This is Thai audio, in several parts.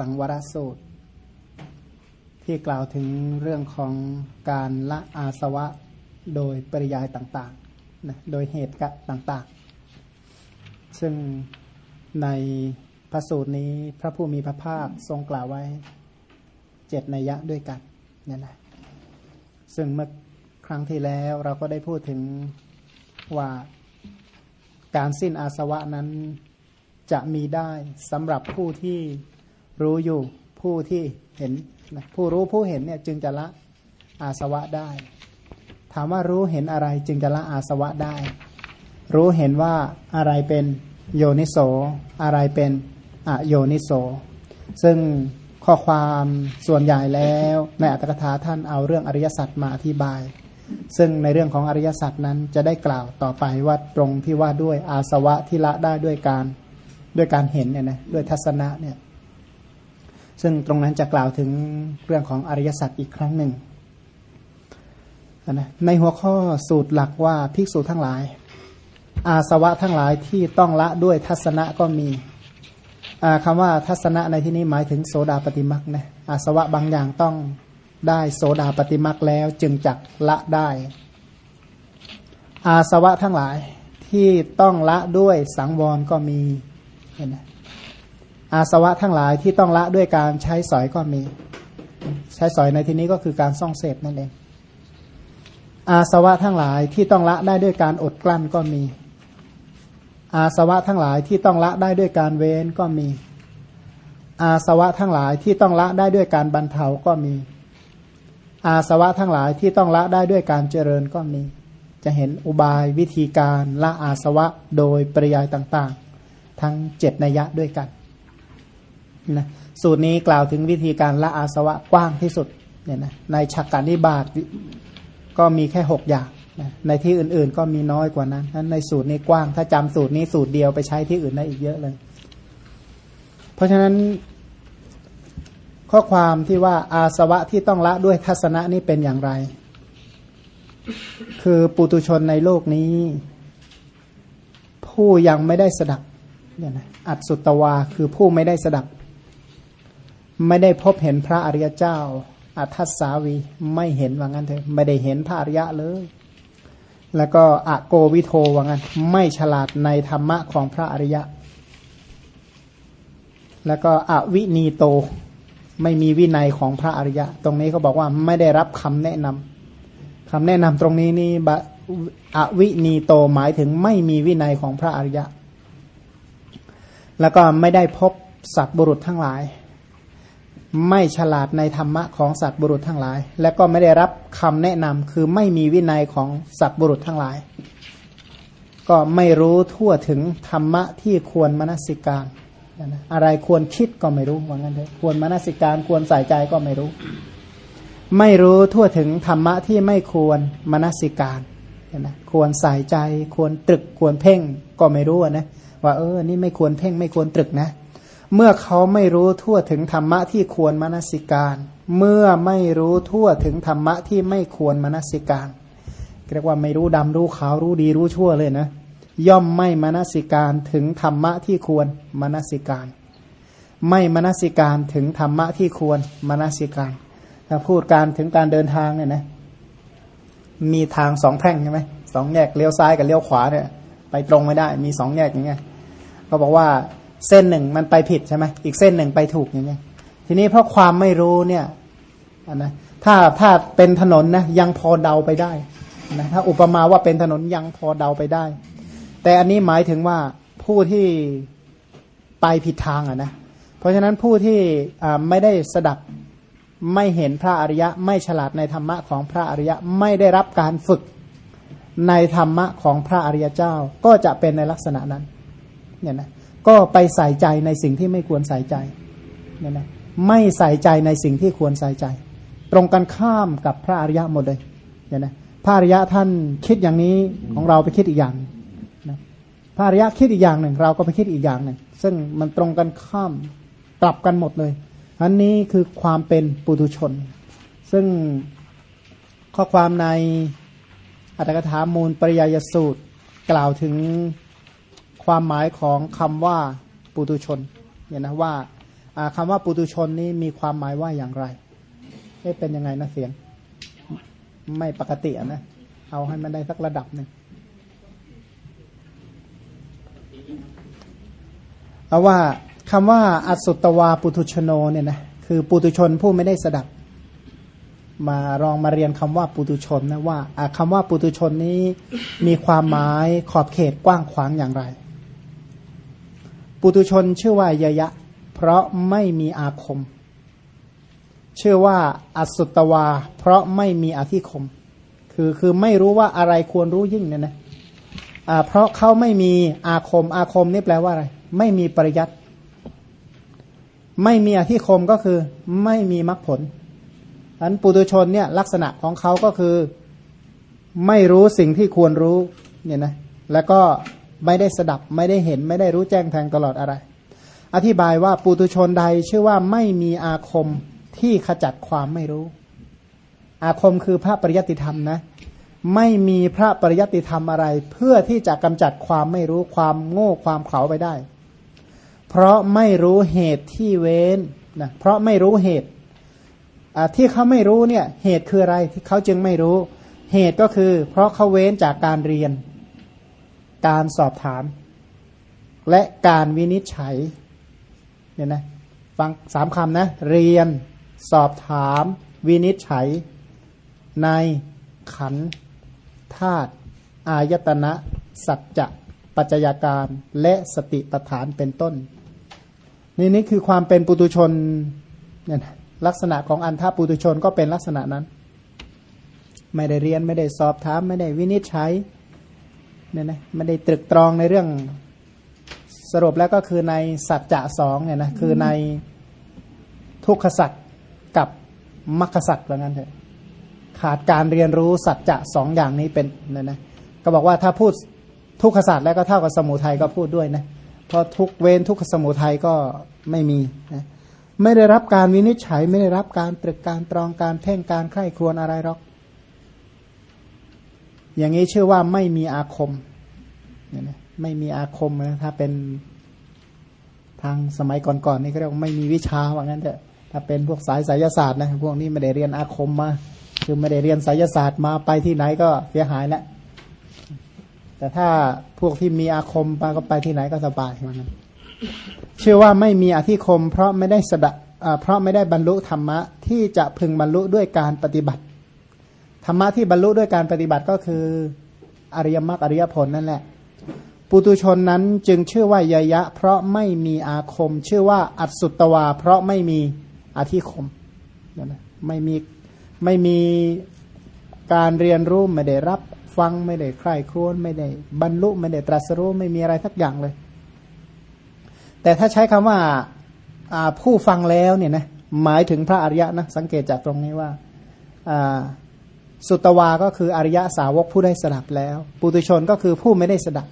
สังวรสูตร ที่กล่าวถึงเรื่องของการละอาสวะโดยปริยายต่างๆนะโดยเหตุกะต่างๆ ซึ่งในพระสูตรนี้พระผู้มีพระภาคทรงกล่าวไว้เจ็ดนัยยะด้วยกันนี่นะซึ่งเมื่อครั้งที่แล้วเราก็ได้พูดถึงว่าการสิ้นอาสวะนั้นจะมีได้สำหรับผู้ที่ รู้อยู่ผู้ที่เห็นผู้รู้ผู้เห็นเนี่ยจึงจะละอาสวะได้ ถามว่ารู้เห็นอะไรจึงจะละอาสวะได้ รู้เห็นว่าอะไรเป็นโยนิโสอะไรเป็นอโยนิโส ซึ่งข้อความส่วนใหญ่แล้วในอัตถกถาท่านเอาเรื่องอริยสัจมาอธิบาย ซึ่งในเรื่องของอริยสัจนั้นจะได้กล่าวต่อไปว่าตรงที่ว่าด้วยอาสวะที่ละได้ด้วยการด้วยการเห็นเนี่ยนะด้วยทัศนะเนี่ย ซึ่งตรงนั้นจะกล่าวถึงเรื่องของอริยสัจอีกครั้งหนึ่งนะในหัวข้อสูตรหลักว่าภิกษุทั้งหลาย อาสวะทั้งหลายที่ต้องละด้วยทัศนะก็มีคำว่าทัศนะในที่นี้หมายถึงโสดาปฏิมักนะอาสวะบางอย่างต้องได้โสดาปฏิมักแล้วจึงจักละได้ อาสวะทั้งหลายที่ต้องละด้วยสังวรก็มีเห็นไหม อาสวะทั้งหลายที่ต้องละด้วยการใช้สอยก็มี ใช้สอยในที่นี้ก็คือการซ่องเสพนั่นเอง อาสวะทั้งหลายที่ต้องละได้ด้วยการอดกลั้นก็มี อาสวะทั้งหลายที่ต้องละได้ด้วยการเว้นก็มี อาสวะทั้งหลายที่ต้องละได้ด้วยการบรรเทาก็มี อาสวะทั้งหลายที่ต้องละได้ด้วยการเจริญก็มี จะเห็นอุบายวิธีการละอาสวะโดยปริยายต่างๆ ทั้งเจ็ดนัยยะด้วยกัน นะสูตรนี้กล่าวถึงวิธีการละอาสวะกว้างที่สุดเนี่ยนะในฉักการนิบาตก็มีแค่หกอย่างนะในที่อื่นๆก็มีน้อยกว่านั้นนั้นในสูตรนี้กว้าง ถ้าจำสูตรนี้สูตรเดียวไปใช้ที่อื่นได้อีกเยอะเลย เพราะฉะนั้นข้อความที่ว่าอาสวะที่ต้องละด้วยทัศนะนี่เป็นอย่างไร คือปุตุชนในโลกนี้ ผู้ยังไม่ได้สดับเนี่ยนะอัดสุตวาคือผู้ไม่ได้สดับ ไม่ได้พบเห็นพระอริยเจ้า อัทัสสาวีไม่เห็นว่างั้นเถอะไม่ได้เห็นพระอริยะเลย แล้วก็อะโกวิโทว่างั้น ไม่ฉลาดในธรรมะของพระอริยะ แล้วก็อวินีโตไม่มีวินัยของพระอริยะ ตรงนี้เขาบอกว่าไม่ได้รับคำแนะนำคำแนะนำตรงนี้นี่อวินีโตหมายถึงไม่มีวินัยของพระอริยะ แล้วก็ไม่ได้พบสัตว์บุรุษทั้งหลาย ไม่ฉลาดในธรรมะของสัตว์บุรุษทั้งหลาย และก็ไม่ได้รับคำแนะนำคือไม่มีวินัยของสัตว์บุรุษทั้งหลาย ก็ไม่รู้ทั่วถึงธรรมะที่ควรมนสิการอะไรควรคิดก็ไม่รู้ว่างั้นเลยควรมนสิการควรใส่ใจก็ไม่รู้ ไม่รู้ทั่วถึงธรรมะที่ไม่ควรมนสิการนะควรใส่ใจ ควรตรึกควรเพ่งก็ไม่รู้นะว่าเออนี่ไม่ควรเพ่งไม่ควรตรึกนะ เมื่อเขาไม่รู้ทั่วถึงธรรมะที่ควรมนสิการ เมื่อไม่รู้ทั่วถึงธรรมะที่ไม่ควรมนสิการเรียกว่าไม่รู้ดำรู้ขาวรู้ดีรู้ชั่วเลยนะ ย่อมไม่มนสิการถึงธรรมะที่ควรมนสิการ ไม่มนสิการถึงธรรมะที่ควรมนสิการถ้าพูดการถึงการเดินทางเนี่ยนะมีทางสองแพร่งใช่ไหมสองแยกเลี้ยวซ้ายกับเลี้ยวขวาเนี่ย ไปตรงไม่ได้ มีสองแยกอย่างเงี้ยเขาบอกว่า เส้นหนึ่งมันไปผิดใช่ไหมอีกเส้นหนึ่งไปถูกอย่างเงี้ยทีนี้เพราะความไม่รู้เนี่ยนะถ้าถ้าเป็นถนนนะยังพอเดาไปได้นะถ้าอุปมาว่าเป็นถนนยังพอเดาไปได้ แต่อันนี้หมายถึงว่าผู้ที่ไปผิดทางอะนะเพราะฉะนั้นผู้ที่ไม่ได้สดับไม่เห็นพระอริยะ ไม่ฉลาดในธรรมะของพระอริยะไม่ได้รับการฝึกในธรรมะของพระอริยเจ้าก็จะเป็นในลักษณะนั้น เนี่ยนะก็ไปใส่ใจในสิ่งที่ไม่ควรใส่ใจเนี่ยนะไม่ใส่ใจในสิ่งที่ควรใส่ใจ ตรงกันข้ามกับพระอริยะหมดเลยเนี่ยนะพระอริยะท่านคิดอย่างนี้ของเราไปคิดอีกอย่างนะพระอริยะคิดอีกอย่างหนึ่ง เราก็ไปคิดอีกอย่างหนึ่ง ซึ่งมันตรงกันข้ามกลับกันหมดเลย อันนี้คือความเป็นปุถุชน ซึ่งข้อความในอัตถกถามูลปริยยสูตรกล่าวถึง ความหมายของคำว่าปุตุชนเนี่ยนะว่าคำว่าปุตุชนนี้มีความหมายว่าอย่างไรไม่เป็นยังไงนะเสียง ไม่ปกตินะ เอาให้มันได้สักระดับหนึ่งเอาว่าคำว่าอสุตวาปุตุชโนเนี่ยนะคือปุตุชนผู้ไม่ได้สดับ มาลองมาเรียนคำว่าปุตุชนนะว่าคำว่าปุตุชนนี้มีความหมายขอบเขตกว้างขวางอย่างไร ปุตุชนชื่อว่ายยะ เพราะไม่มีอาคม ชื่อว่าอสุตวา เพราะไม่มีอธิคม คือคือไม่รู้ว่าอะไรควรรู้ยิ่งเนี่ยนะเพราะเขาไม่มีอาคม อาคมนี่แปลว่าอะไร ไม่มีปริยัติไม่มีอธิคมก็คือไม่มีมรรคผลอันปุตุชนเนี่ยลักษณะของเขาก็คือไม่รู้สิ่งที่ควรรู้เนี่ยนะแล้วก็ ไม่ได้สดับ ไม่ได้เห็น ไม่ได้รู้แจ้งแทงตลอดอะไร อธิบายว่าปุตุชนใดชื่อว่าไม่มีอาคมที่ขจัดความไม่รู้ อาคมคือพระปริยัติธรรมนะ ไม่มีพระปริยัติธรรมอะไร เพื่อที่จะกำจัดความไม่รู้ความโง่ความเขลาไปได้ เพราะไม่รู้เหตุที่เว้นนะเพราะไม่รู้เหตุที่เขาไม่รู้เนี่ยเหตุคืออะไรที่เขาจึงไม่รู้ เหตุก็คือ เพราะเขาเว้นจากการเรียน การสอบถาม และการวินิจฉัยเนี่ยนะฟังสามคำนะ เรียน สอบถาม วินิจฉัย ในขันธาตุอายตนะ สัจจะ ปัจจัยการและสติปัฏฐานเป็นต้น นี่นี่คือความเป็นปุตุชนเนี่ยลักษณะของอันทาปุตุชนก็เป็นลักษณะนั้น ไม่ได้เรียนไม่ได้สอบถาม ไม่ได้วินิจฉัย เนี่ยนะไม่ได้ตรึกตรองในเรื่องสรุปแล้วก็คือในสัจจะสองเนี่ยนะคือในทุกขสัจกับมรรคสัจว่างั้นเถอะขาดการเรียนรู้สัจจะสองอย่างนี้เป็นเนี่ยนะก็บอกว่าถ้าพูดทุกขสัจแล้วก็เท่ากับสมุทัยก็พูดด้วยนะเพอทุกเวนทุกสมุทัยก็ไม่มีนะไม่ได้รับการวินิจฉัย ไม่ได้รับการตรึกการตรองการเพ่งการไข้ครวญอะไรหรอก อย่างนี้ชื่อว่าไม่มีอาคมเนี่ยนะไม่มีอาคมนะถ้าเป็นทางสมัยก่อนๆนี่ก็เรียกว่าไม่มีวิชาว่างั้นเถอะถ้าเป็นพวกสายไสยศาสตร์นะพวกนี้ไม่ได้เรียนอาคมมา คือไม่ได้เรียนไสยศาสตร์มาไปที่ไหนก็เสียหายแล้วแต่ถ้าพวกที่มีอาคมไปก็ไปที่ไหนก็สบายเหมือนกันเชื่อว่าไม่มีอธิคม เพราะไม่ได้สดะเพราะไม่ได้บรรลุธรรมะที่จะพึงบรรลุด้วยการปฏิบัติ ธรรมะที่บรรลุด้วยการปฏิบัติก็คืออริยมรรคอริยผลนั่นแหละ ปุตุชนนั้นจึงชื่อว่ายยะ เพราะไม่มีอาคม ชื่อว่าอัสุตวา เพราะไม่มีอธิคมไม่มีไม่มีการเรียนรู้ไม่ได้รับฟังไม่ได้ใคร่ครวญไม่ได้บรรลุไม่ได้ตรัสรู้ไม่มีอะไรทักอย่างเลย แต่ถ้าใช้คำว่าผู้ฟังแล้วเนี่ยนะหมายถึงพระอริยะนะสังเกตจากตรงนี้ว่า สุตวาก็คืออริยะสาวกผู้ได้สดับแล้ว ปุตุชนก็คือผู้ไม่ได้สดับ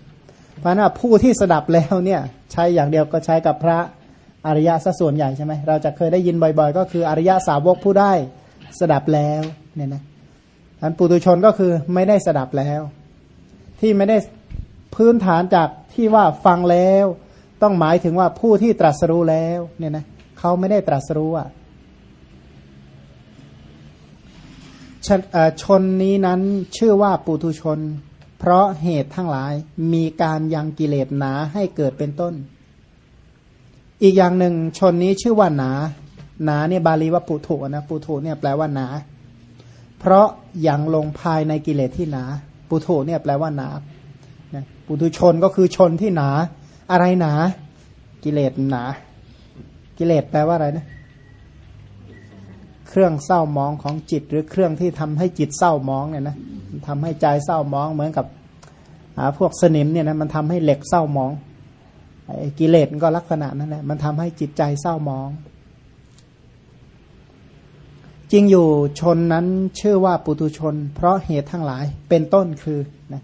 เพราะนั้นผู้ที่สดับแล้วเนี่ยใช้อย่างเดียวก็ใช้กับพระอริยะซะส่วนใหญ่ใช่ไหมเราจะเคยได้ยินบ่อย ๆ ก็คืออริยะสาวกผู้ได้สดับแล้วเนี่ยนะอันปุตุชนก็คือไม่ได้สดับแล้ว ที่ไม่ได้พื้นฐานจากที่ว่าฟังแล้ว ต้องหมายถึงว่าผู้ที่ตรัสรู้แล้วเนี่ยนะเขาไม่ได้ตรัสรู้อะ ชชนนี้นั้นชื่อว่าปุตุชน เพราะเหตุทั้งหลายมีการยังกิเลสหนาให้เกิดเป็นต้น อีกอย่างหนึ่งชนนี้ชื่อว่าหนา หนาเนี่ยบาลีว่าปุถุนะปุถุเนี่ยแปลว่าหนา เพราะยังลงภายในกิเลสที่หนา ปุถุเนี่ยแปลว่าหนาปุถุชนก็คือชนที่หนา อะไรหนา กิเลสหนา กิเลสแปลว่าอะไรนะ เครื่องเศร้ามองของจิต หรือเครื่องที่ทำให้จิตเศร้ามองเนี่ยนะทำให้ใจเศร้ามองเหมือนกับพวกสนิมเนี่ยนะมันทำให้เหล็กเศร้ามองกิเลสก็ลักษณะนั่นแหละมันทำให้จิตใจเศร้ามอง จริงอยู่ชนนั้นชื่อว่าปุตุชน เพราะเหตุทั้งหลายเป็นต้นคือนะ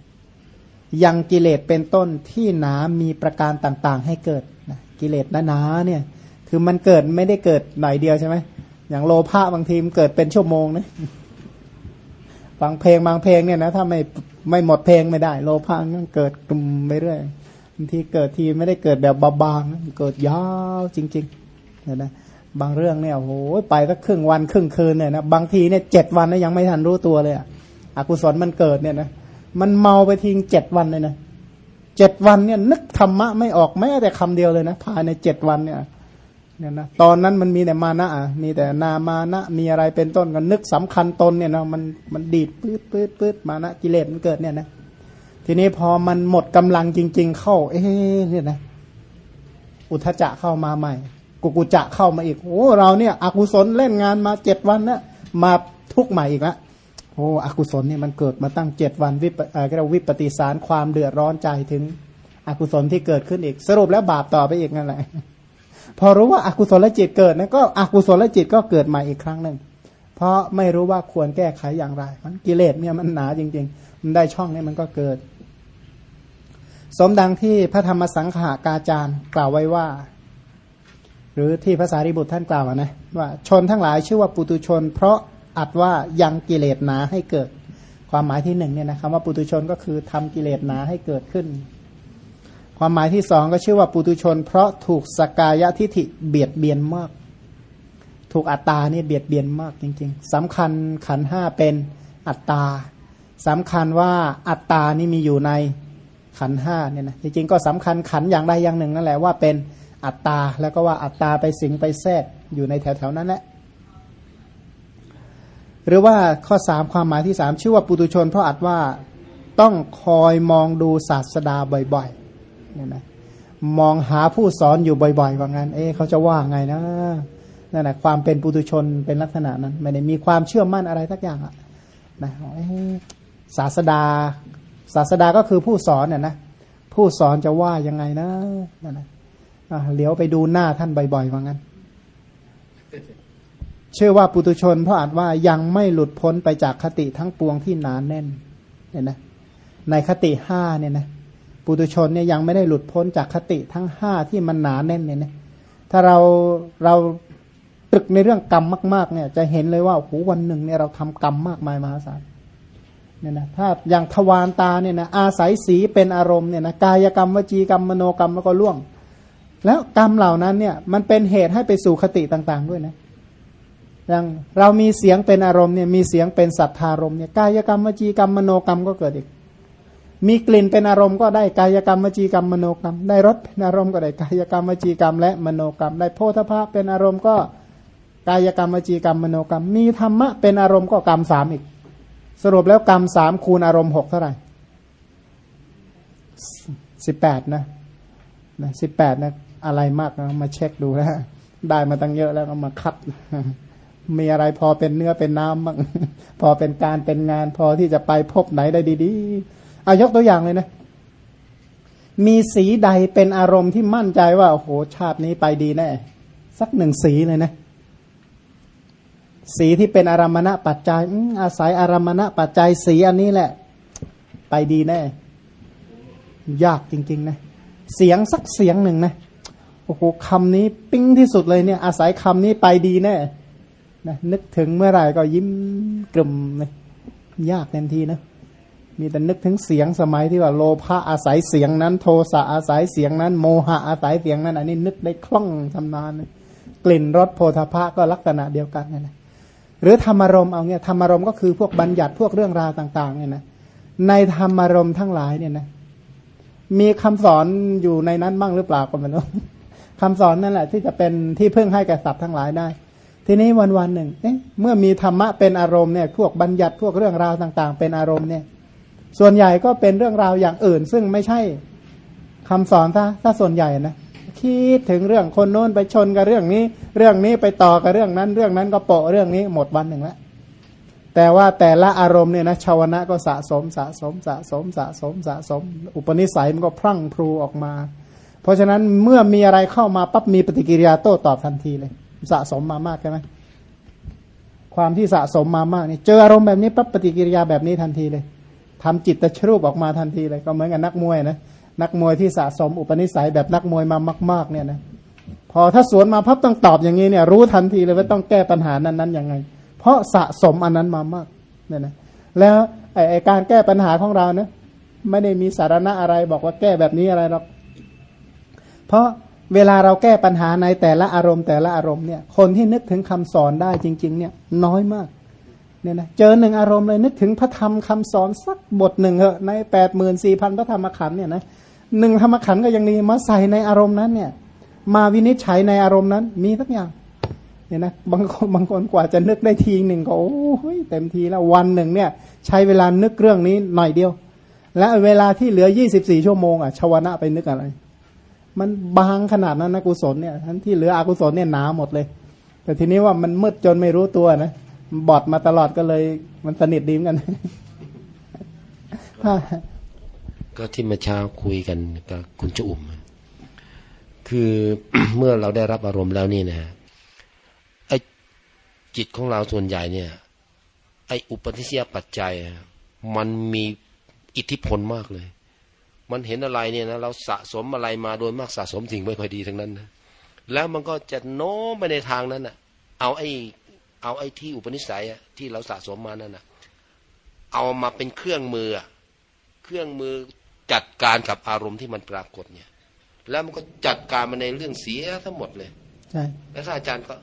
ยังกิเลสเป็นต้นที่หนามีประการต่างๆ ให้เกิดนะกิเลสหนาๆเนี่ยคือมันเกิดไม่ได้เกิดหน่อยเดียวใช่ไหม อย่างโลภะบางทีมันเกิดเป็นชั่วโมงนะฟังเพลงบางเพลงเนี่ยนะถ้าไม่ไม่หมดเพลงไม่ได้ โลภะมันเกิดกลุ่มไปเรื่อยบางทีเกิดทีไม่ได้เกิดแบบบางๆเกิดยาวจริงๆเนี่ยนะบางเรื่องเนี่ยโอ้โหไปสักครึ่งวันครึ่งคืนเนี่ยนะบางทีเนี่ยเจ็ดวันเนี่ยยังไม่ทันรู้ตัวเลยอะอกุศลมันเกิดเนี่ยนะมันเมาไปทิ้งเจ็ดวันเลยนะเจ็ดวันเนี่ยนึกธรรมะไม่ออกแม้แต่คำเดียวเลยนะภายในเจ็ดวันเนี่ย เนี่ยนะตอนนั้นมันมีแต่มานะอะมีแต่นามานะมีอะไรเป็นต้นกันนึกสำคัญตนเนี่ยนะมันมันดีดปื๊ดปื๊ดปื๊ดมานะกิเลสมันเกิดเนี่ยนะทีนี้พอมันหมดกำลังจริง ๆ เข้า เอ๊เนี่ยนะอุทจจะเข้ามาใหม่ กุกุจะเข้ามาอีกโอ้เราเนี่ยอกุศลเล่นงานมาเจ็ดวันนะมาทุกใหม่อีกละโอ้อกุศลเนี่ยมันเกิดมาตั้งเจ็ดวันวิปเอ่อเรียกวิปฏิสารความเดือดร้อนใจถึง อกุศลที่เกิดขึ้นอีก สรุปแล้วบาปต่อไปอีกนั่นแหละ พอรู้ว่าอากุศลจิตเกิดนะก็อกุศลจิตก็เกิดใหม่อีกครั้งหนึ่งเพราะไม่รู้ว่าควรแก้ไขอย่างไร มันกิเลสเนี่ยมันหนาจริง ๆ มันได้ช่องนี้มันก็เกิด สมดังที่พระธรรมสังขากาจารย์กล่าวไว้ว่า หรือที่ภาษาริบุตรท่านกล่าวนะว่าชนทั้งหลายชื่อว่าปุตุชน เพราะอัดว่ายังกิเลสหนาให้เกิด ความหมายที่หนึ่งเนี่ยนะคำว่าปุตุชนก็คือทำกิเลสหนาให้เกิดขึ้น ความหมายที่สองก็ชื่อว่าปุตุชน เพราะถูกสกายะทิฐิเบียดเบียนมาก ถูกอัตตานี่เบียดเบียนมากจริง ๆสำคัญขันห้าเป็นอัตตาสำคัญว่าอัตตานี่มีอยู่ในขันห้าเนี่ยนะจริงๆก็สำคัญขันอย่างใดอย่างหนึ่งนั่นแหละว่าเป็นอัตตาแล้วก็ว่าอัตตาไปสิงไปแทรกอยู่ในแถวๆนั้นแหละหรือว่าข้อสามความหมายที่สามชื่อว่าปุตุชน เพราะอัดว่าต้องคอยมองดูศาสดาบ่อยๆ เนี่ยนะมองหาผู้สอนอยู่บ่อยๆว่างั้น เอ๊เขาจะว่าไงนะนั่นแหละความเป็นปุตุชนเป็นลักษณะนั้น ไม่ได้มีความเชื่อมั่นอะไรสักอย่างอะนะศาสดา ศาสดาก็คือผู้สอนเนี่ยนะผู้สอนจะว่ายังไงนะนั่นนะเหลียวไปดูหน้าท่านบ่อยๆว่างั้น เชื่อว่าปุตุชน เพราะอาจว่ายังไม่หลุดพ้นไปจากคติทั้งปวงที่หนานแน่นเนี่ยนะในคติห้าเนี่ยนะ ปุตุชนเนี่ยยังไม่ได้หลุดพ้นจากคติทั้งห้าที่มันหนาแน่นเนี่ยนะถ้าเราเราตรึกในเรื่องกรรมมากๆเนี่ยจะเห็นเลยว่าโอ้โหวันหนึ่งเนี่ยเราทำกรรมมากมายมหาศาลเนี่ยนะถ้าอย่างทวารตาเนี่ยนะอาศัยสีเป็นอารมณ์เนี่ยนะกายกรรมวจีกรรมมโนกรรมแล้วก็ล่วง แล้วกรรมเหล่านั้นเนี่ยมันเป็นเหตุให้ไปสู่คติต่าง ๆ ด้วยนะอย่างเรามีเสียงเป็นอารมณ์เนี่ยมีเสียงเป็นสัทธารมเนี่ยกายกรรมวจีกรรมมโนกรรมก็เกิดอีก มีกลิ่นเป็นอารมณ์ก็ได้กายกรรมวจีกรรมมโนกรรม ได้รสเป็นอารมณ์ก็ได้กายกรรมวจีกรรม และมโนกรรม ได้โพธภาพเป็นอารมณ์ก็กายกรรมวจีกรรมมโนกรรม มีธรรมะเป็นอารมณ์ก็กรรมสามอีก สรุปแล้วกรรมสามคูณอารมณ์หกเท่าไหร่สิบแปดนะนะสิบแปดนะอะไรมากนะมาเช็คดูแล้วได้มาตั้งเยอะแล้วก็มาคัด มีอะไรพอเป็นเนื้อเป็นน้ำบ้างพอเป็นการเป็นงาน พอที่จะไปพบไหนได้ดี ๆ อายกตัวอย่างเลยนะ มีสีใดเป็นอารมณ์ที่มั่นใจว่าโอ้โหชาตินี้ไปดีแน่สักหนึ่งสีเลยนะ สีที่เป็นอารมณะปัจจัยอาศัยอารมณะปัจจัยสีอันนี้แหละ ไปดีแน่ ยากจริง ๆ นะ เสียงสักเสียงหนึ่งนะโอ้โหคำนี้ปิ้งที่สุดเลยเนี่ย อาศัยคำนี้ไปดีแน่นะนึกถึงเมื่อไหร่ก็ยิ้มกลุ่มเลยยากเต็มทีนะ มีแต่นึกถึงเสียงสมัยที่ว่าโลภะอาศัยเสียงนั้น โทสะอาศัยเสียงนั้น โมหะอาศัยเสียงนั้น อันนี้นึกได้คล่องทำนานกลิ่นรสโพธาภะก็ลักษณะเดียวกันนี่แหละหรือธรรมารมเอาเนี่ยธรรมารมก็คือพวกบัญญัติพวกเรื่องราวต่างๆเนี่ยนะในธรรมารมทั้งหลายเนี่ยนะมีคำสอนอยู่ในนั้นบ้างหรือเปล่าก็ไม่รู้คำสอนนั่นแหละที่จะเป็นที่พึ่งให้แก่สัตว์ทั้งหลายได้ ทีนี้วันวันหนึ่งเอ๊ะเมื่อมีธรรมะเป็นอารมณ์เนี่ยพวกบัญญัติพวกเรื่องราวต่าง ๆ เป็นอารมณ์เนี่ย ส่วนใหญ่ก็เป็นเรื่องราวอย่างอื่น ซึ่งไม่ใช่คำสอนถ้าถ้าส่วนใหญ่นะคิดถึงเรื่องคนโน้นไปชนกับเรื่องนี้ เรื่องนี้ไปต่อกับเรื่องนั้น เรื่องนั้นก็โปะเรื่องนี้หมดวันหนึ่งแล้วแต่ว่าแต่ละอารมณ์เนี่ยนะชาวนะก็สะสมสะสมสะสมสะสมสะสม อุปนิสัยมันก็พรั่งพรูออกมา เพราะฉะนั้นเมื่อมีอะไรเข้ามาปั๊บมีปฏิกิริยาโต้ตอบทันทีเลย สะสมมามากใช่ไหมความที่สะสมมามากนี่เจออารมณ์แบบนี้ปั๊บปฏิกิริยาแบบนี้ทันทีเลย ทำจิตตะชรูปออกมาทันทีเลยก็เหมือนกับนักมวยนะนักมวยที่สะสมอุปนิสัยแบบนักมวยมามาก ๆ เนี่ยนะพอถ้าสวนมาพับต้องตอบอย่างนี้เนี่ยรู้ทันทีเลยว่าต้องแก้ปัญหานั้นนั้นยังไง เพราะสะสมอันนั้นมามากเนี่ยนะแล้วไอการแก้ปัญหาของเราเนะไม่ได้มีสาระอะไรบอกว่าแก้แบบนี้อะไรหรอกเพราะเวลาเราแก้ปัญหาในแต่ละอารมณ์แต่ละอารมณ์เนี่ยคนที่นึกถึงคำสอนได้จริง ๆ เนี่ยน้อยมาก เนี่ยนะเจอหนึ่งอารมณ์เลยนึกถึงพระธรรมคำสอนสักบทหนึ่งเหอะในแปดหมื่นสี่พันพระธรรมขันธ์เนี่ยนะหนึ่งธรรมขันธ์ก็ยังดีมาใส่ในอารมณ์นั้นเนี่ย มาวินิจฉัยในอารมณ์นั้น มีสักอย่างเนี่ยนะบางคนบางคนกว่าจะนึกได้ทีหนึ่งก็โอ้ยเต็มทีแล้ววันหนึ่งเนี่ย ใช้เวลานึกเรื่องนี้หน่อยเดียว และเวลาที่เหลือยี่สิบสี่ชั่วโมงอะชวนะไปนึกอะไร มันบางขนาดนั้นนะกุศลเนี่ยทั้นที่เหลืออกุศลเนี่ยหนาหมดเลย แต่ทีนี้ว่ามันมืดจนไม่รู้ตัวนะ บอดมาตลอดก็เลย มันสนิทดีเหมือนกันก็ที่เมื่อเช้าคุยกันกับคุณจุอุ่มคือเมื่อเราได้รับอารมณ์แล้วนี่นะไอ้จิตของเราส่วนใหญ่เนี่ย ไอ้อุปนิสัยปัจจัย มันมีอิทธิพลมากเลย มันเห็นอะไรเนี่ยนะเราสะสมอะไรมาโดยมากสะสมสิ่งไม่ค่อยดีทั้งนั้นนะแล้วมันก็จะโน้มไปในทางนั้นน่ะ เอาไอ้ เอาไอ้ที่อุปนิสัยที่เราสะสมมานั่นน่ะเอามาเป็นเครื่องมือ เครื่องมือจัดการกับอารมณ์ที่มันปรากฏเนี่ย แล้วมันก็จัดการมาในเรื่องเสียทั้งหมดเลยใช่แล้วอาจารย์ก็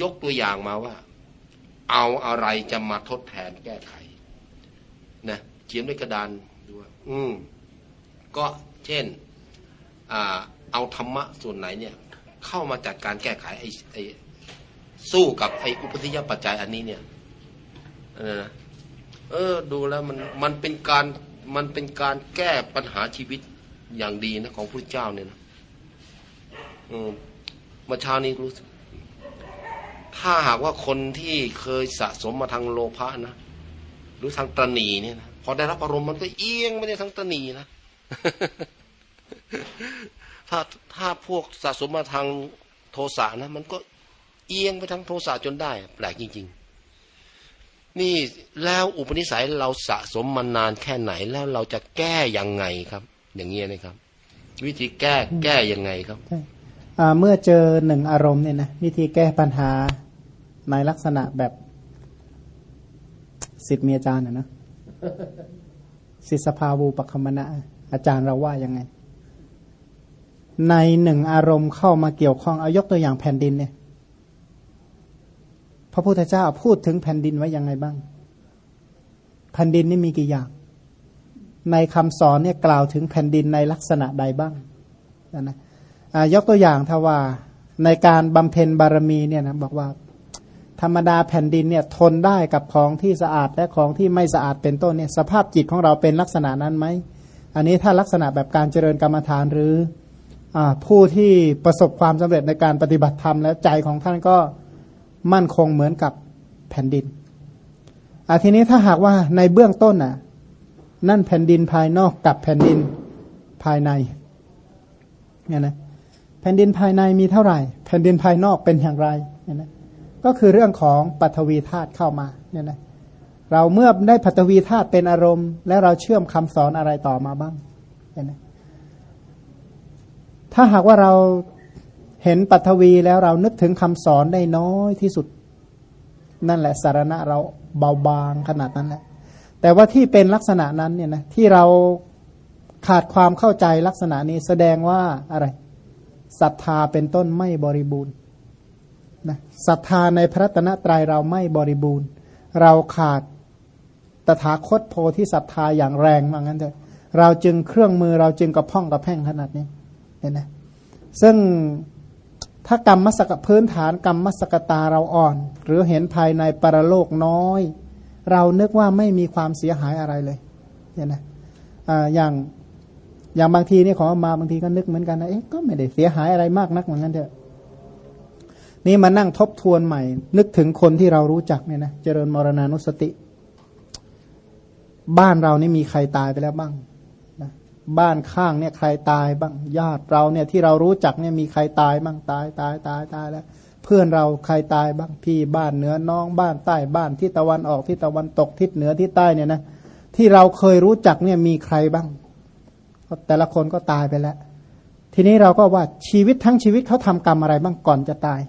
ยกตัวอย่างมาว่า เอาอะไรจะมาทดแทนแก้ไขนะเขียนด้วยกระดานด้วยอืมก็เช่นอ่าเอาธรรมะส่วนไหนเนี่ย เข้ามาจัดการแก้ไขไอ้ไอ้ สู้กับไอ้อุปธิยปัจจัยอันนี้เนี่ยเออเออ ดูแล้วมันมันเป็นการมันเป็นการแก้ปัญหาชีวิตอย่างดีนะของพระเจ้าเนี่ยนะเมื่อเช้านี้รู้สึกถ้าหากว่าคนที่เคยสะสมมาทางโลภะนะหรือทางตรณีเนี่ยนะพอได้รับอารมณ์มันก็เอียงไม่ได้ทางตรณีนะถ้าถ้าพวกสะสมมาทางโทสะนะ มันก็ เอียงไปทางโทสะจนได้ แปลกจริง ๆ นี่แล้วอุปนิสัยเราสะสมมานานแค่ไหนแล้วเราจะแก้ยังไงครับ อย่างเงี้ยนะครับ วิธีแก้แก้ยังไงครับเมื่อเจอหนึ่งอารมณ์เนี่ยนะวิธีแก้ปัญหาในลักษณะแบบสิทธิ์มีอาจารย์นะนะสิทธิสภาวูปคมณะอาจารย์เราว่ายังไง ในหนึ่งอารมณ์เข้ามาเกี่ยวข้องเอายกตัวอย่างแผ่นดินเนี่ย พระพุทธเจ้าพูดถึงแผ่นดินไว้ยังไงบ้าง แผ่นดินนี่มีกี่อย่าง ในคำสอนเนี่ยกล่าวถึงแผ่นดินในลักษณะใดบ้างนะยกตัวอย่างถ้าว่าในการบำเพ็ญบารมีเนี่ยนะบอกว่าธรรมดาแผ่นดินเนี่ยทนได้กับของที่สะอาดและของที่ไม่สะอาดเป็นต้นเนี่ยสภาพจิตของเราเป็นลักษณะนั้นไหม อันนี้ถ้าลักษณะแบบการเจริญกรรมฐานหรืออผู้ที่ประสบความสำเร็จในการปฏิบัติธรรมแล้วใจของท่านก็ มั่นคงเหมือนกับแผ่นดินอาทีนี้ถ้าหากว่าในเบื้องต้นน่ะ นั่นแผ่นดินภายนอกกับแผ่นดินภายในเนี่ยนะแผ่นดินภายในมีเท่าไหร่ แผ่นดินภายนอกเป็นอย่างไรเนี่ยนะก็คือเรื่องของปัทวีธาตุเข้ามาเนี่ยนะเราเมื่อได้ปัทวีธาตุเป็นอารมณ์ แล้วเราเชื่อมคำสอนอะไรต่อมาบ้างเนี่ยนะถ้าหากว่าเรา เห็นปัทวีแล้วเรานึกถึงคำสอนได้น้อยที่สุด นั่นแหละสารณะเราเบาบางขนาดนั้นแหละ แต่ว่าที่เป็นลักษณะนั้นเนี่ยนะที่เราขาดความเข้าใจลักษณะนี้แสดงว่าอะไรศรัทธาเป็นต้นไม่บริบูรณ์นะศรัทธาในพระตนะตรายเราไม่บริบูรณ์ เราขาดตถาคตโพธิศรัทธาอย่างแรงว่างั้นเถอะเราจึงเครื่องมือเราจึงกระพ่องกระแพ่งขนาดนี้เห็นไหมซึ่ง ถ้ากรรมมสกพื้นฐานกรรมมสกตาเราอ่อน หรือเห็นภายในปรโลกน้อย เรานึกว่าไม่มีความเสียหายอะไรเลยเห็นไหมอย่างอย่างบางทีนี่ขอมาบางทีก็นึกเหมือนกันนะเอ๊ะก็ไม่ได้เสียหายอะไรมากนักเหมือนกันเถอะนี่มานั่งทบทวนใหม่ นึกถึงคนที่เรารู้จักเนี่ยนะเจริญมรณานุสติ บ้านเรานี่มีใครตายไปแล้วบ้าง บ้านข้างเนี่ยใครตายบ้างญาติเราเนี่ยที่เรารู้จักเนี่ยมีใครตายบ้างตายตายตายตายแล้ว เพื่อนเราใครตายบ้างพี่บ้านเหนือน้องบ้านใต้บ้านที่ตะวันออกที่ตะวันตกทิศเหนือที่ใต้เนี่ยนะที่เราเคยรู้จักเนี่ยมีใครบ้างแต่ละคนก็ตายไปแล้ว ทีนี้เราก็ว่าชีวิตทั้งชีวิตเขาทำกรรมอะไรบ้างก่อนจะตาย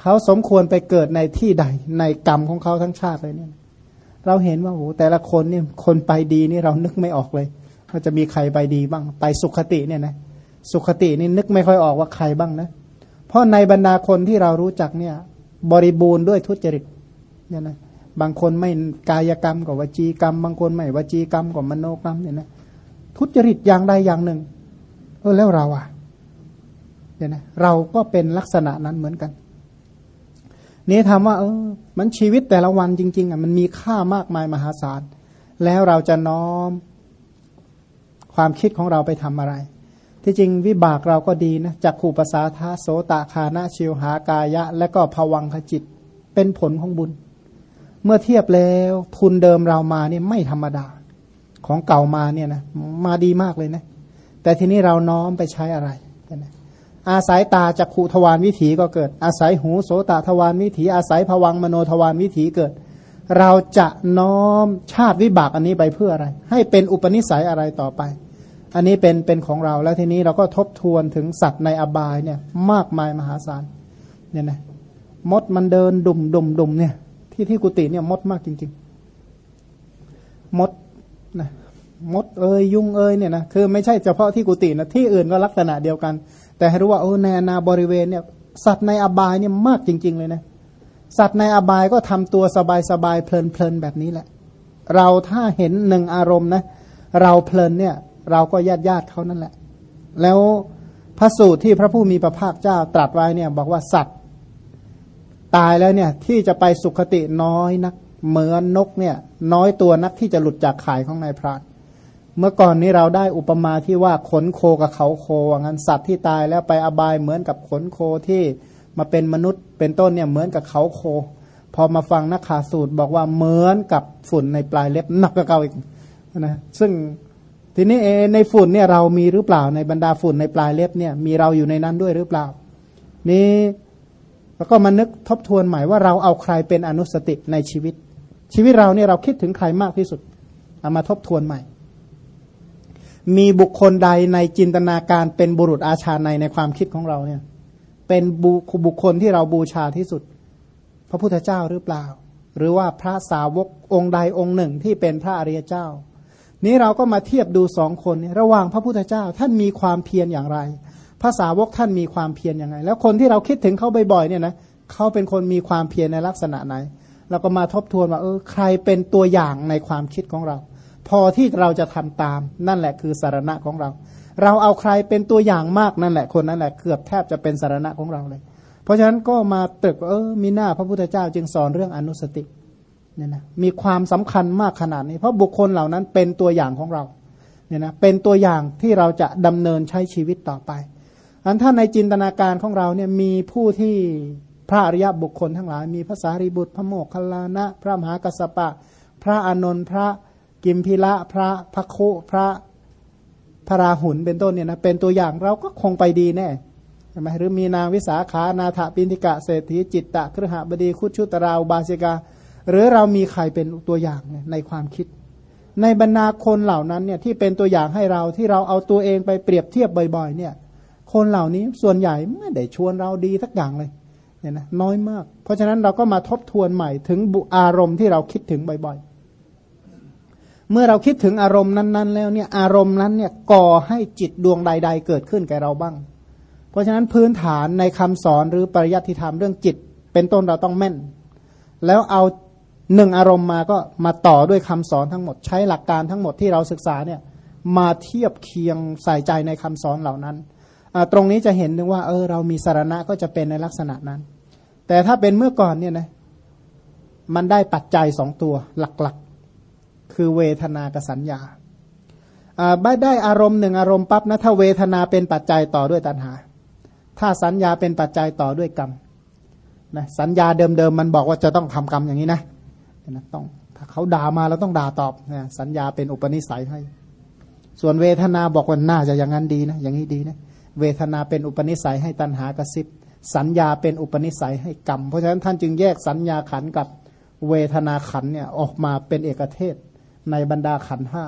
เขาสมควรไปเกิดในที่ใดในกรรมของเขาทั้งชาติเลยเนี่ย เราเห็นว่าโอ้แต่ละคนเนี่ยคนไปดีนี่เรานึกไม่ออกเลย ว่าจะมีใครไปดีบ้าง ไปสุขติเนี่ยนะสุขตินี่นึกไม่ค่อยออกว่าใครบ้างนะ เพราะในบรรดาคนที่เรารู้จักเนี่ย บริบูรณ์ด้วยทุจริตเนี่ยนะบางคนไม่กายกรรมกับวจีกรรม บางคนไม่วจีกรรมกับมโนกรรมเนี่ยนะทุจริตอย่างใดอย่างหนึ่งเออแล้วเราอะเนี่ยนะเราก็เป็นลักษณะนั้นเหมือนกัน นี่ทำว่า เออ มันชีวิตแต่ละวันจริง ๆอะมันมีค่ามากมายมหาศาลแล้วเราจะน้อม ความคิดของเราไปทำอะไร ที่จริงวิบากเราก็ดีนะจากขู่ภาษาทาโสตคานะชิวหากายะ และก็ภวังขจิตเป็นผลของบุญ เมื่อเทียบแล้วทุนเดิมเรามาเนี่ยไม่ธรรมดา ของเก่ามาเนี่ยนะมาดีมากเลยนะ แต่ทีนี้เราน้อมไปใช้อะไรนะอาศัยตาจากขุทวารวิถีก็เกิด อาศัยหูโสตทวารวิถี อาศัยภวังมโนทวารวิถีเกิด เราจะน้อมชาติวิบากอันนี้ไปเพื่ออะไร ให้เป็นอุปนิสัยอะไรต่อไป อันนี้เป็นเป็นของเราแล้วทีนี้เราก็ทบทวนถึงสัตว์ในอบายเนี่ย มากมายมหาศาลเนี่ยนะมดมันเดินดุมดุมดุมเนี่ย ที่ที่กุฏิเนี่ยมดมากจริง ๆ มดนะมดเอ้ยยุงเอ้ยเนี่ยนะคือไม่ใช่เฉพาะที่กุฏินะที่อื่นก็ลักษณะเดียวกัน แต่ให้รู้ว่าโอ้ในนาบริเวณเนี่ย สัตว์ในอบายเนี่ยมากจริง ๆ เลยนะ สัตว์ในอบายก็ทำตัวสบายๆเพลินๆแบบนี้แหละ เราถ้าเห็นหนึ่งอารมณ์นะเราเพลินเนี่ย เราก็ญาติญาติเขานั่นแหละ แล้วพระสูตรที่พระผู้มีพระภาคเจ้าตรัสไว้เนี่ย บอกว่าสัตว์ ตายแล้วเนี่ยที่จะไปสุขติน้อยนัก เหมือนนกเนี่ย น้อยตัวนักที่จะหลุดจากข่ายของนายพรานเมื่อก่อนนี้เราได้อุปมาที่ว่าขนโคกับเขาโคว่างั้นสัตว์ที่ตายแล้วไปอบายเหมือนกับขนโคที่ มาเป็นมนุษย์เป็นต้นเนี่ยเหมือนกับเขาโค พอมาฟังนักขาสูตรบอกว่าเหมือนกับฝุ่นในปลายเล็บหนักกว่าเก่าอีกนะซึ่งทีนี้เอในฝุ่นเนี่ยเรามีหรือเปล่าในบรรดาฝุ่นในปลายเล็บเนี่ยมีเราอยู่ในนั้นด้วยหรือเปล่า นี่แล้วก็มานึกทบทวนใหม่ว่าเราเอาใครเป็นอนุสติในชีวิต ชีวิตเราเนี่ยเราคิดถึงใครมากที่สุดเอามาทบทวนใหม่ มีบุคคลใดในจินตนาการเป็นบุรุษอาชาในในความคิดของเราเนี่ย เป็นบุคคลที่เราบูชาที่สุด พระพุทธเจ้าหรือเปล่า หรือว่าพระสาวกองค์ใดองค์หนึ่งที่เป็นพระอริยเจ้า นี้เราก็มาเทียบดูสองคนระหว่างพระพุทธเจ้าท่านมีความเพียรอย่างไรภาษาวกท่านมีความเพียรยังไง แล้วคนที่เราคิดถึงเขาบ่อยๆเนี่ยนะเขาเป็นคนมีความเพียรในลักษณะไหน เราก็มาทบทวนว่าเออใครเป็นตัวอย่างในความคิดของเรา พอที่เราจะทำตามนั่นแหละคือสารณะของเรา เราเอาใครเป็นตัวอย่างมากนั่นแหละคนนั้นแหละเกือบแทบจะเป็นสารณะของเราเลย เพราะฉะนั้นก็มาตึกเออมีหน้าพระพุทธเจ้าจึงสอนเรื่องอนุสติเนี่ยนะมีความสำคัญมากขนาดนี้ เพราะบุคคลเหล่านั้นเป็นตัวอย่างของเราเนี่ยนะเป็นตัวอย่างที่เราจะดำเนินใช้ชีวิตต่อไปอันถ้าในจินตนาการของเราเนี่ยมีผู้ที่พระอริยบุคคลทั้งหลาย มีพระสารีบุตร พระโมคคัลลานะ พระมหากัสสปะ พระอานนท์พระกิมพิละ พระพระโคพระ ระราหุลเป็นต้นเนี่ยนะเป็นตัวอย่างเราก็คงไปดีแน่ใช่ไหมหรือมีนางวิสาขานาถปินทิกะเศรษฐีจิตตะครหบดีคุชุตราอุบาสิกา หรือเรามีใครเป็นตัวอย่างในความคิด ในบรรดาคนเหล่านั้นเนี่ยที่เป็นตัวอย่างให้เราที่เราเอาตัวเองไปเปรียบเทียบบ่อย ๆ เนี่ยคนเหล่านี้ส่วนใหญ่ไม่ได้ชวนเราดีสักอย่างเลยเนี่ยนะน้อยมาก เพราะฉะนั้นเราก็มาทบทวนใหม่ถึงอารมณ์ที่เราคิดถึงบ่อยๆ เมื่อเราคิดถึงอารมณ์นั้น ๆ แล้วเนี่ยอารมณ์นั้นเนี่ยก่อให้จิตดวงใด ๆ เกิดขึ้นแก่เราบ้าง เพราะฉะนั้นพื้นฐานในคำสอนหรือปริยัติธรรมเรื่องจิต เป็นต้นเราต้องแม่น แล้วเอาหนึ่งอารมณ์มาก็มาต่อด้วยคำสอนทั้งหมด ใช้หลักการทั้งหมดที่เราศึกษาเนี่ยมาเทียบเคียงใส่ใจในคำสอนเหล่านั้น ตรงนี้จะเห็นถึงว่าเออเรามีสารณะก็จะเป็นในลักษณะนั้น แต่ถ้าเป็นเมื่อก่อนเนี่ยนะมันได้ปัจจัยสองตัวหลักๆ คือเวทนากับสัญญาไม่ได้อารมณ์หนึ่งอารมณ์ปั๊บนะถ้าเวทนาเป็นปัจจัยต่อด้วยตัณหา ถ้าสัญญาเป็นปัจจัยต่อด้วยกรรมนะสัญญาเดิมๆมันบอกว่าจะต้องทำกรรมอย่างนี้นะนะต้องถ้าเขาด่ามาเราต้องด่าตอบนะสัญญาเป็นอุปนิสัยให้ ส่วนเวทนาบอกว่าน่าจะอย่างนั้นดีนะอย่างนี้ดีนะเวทนาเป็นอุปนิสัยให้ตัณหากระซิบสัญญาเป็นอุปนิสัยให้กรรม เพราะฉะนั้นท่านจึงแยกสัญญาขันกับเวทนาขันเนี่ยออกมาเป็นเอกเทศ ในบรรดาขันห้า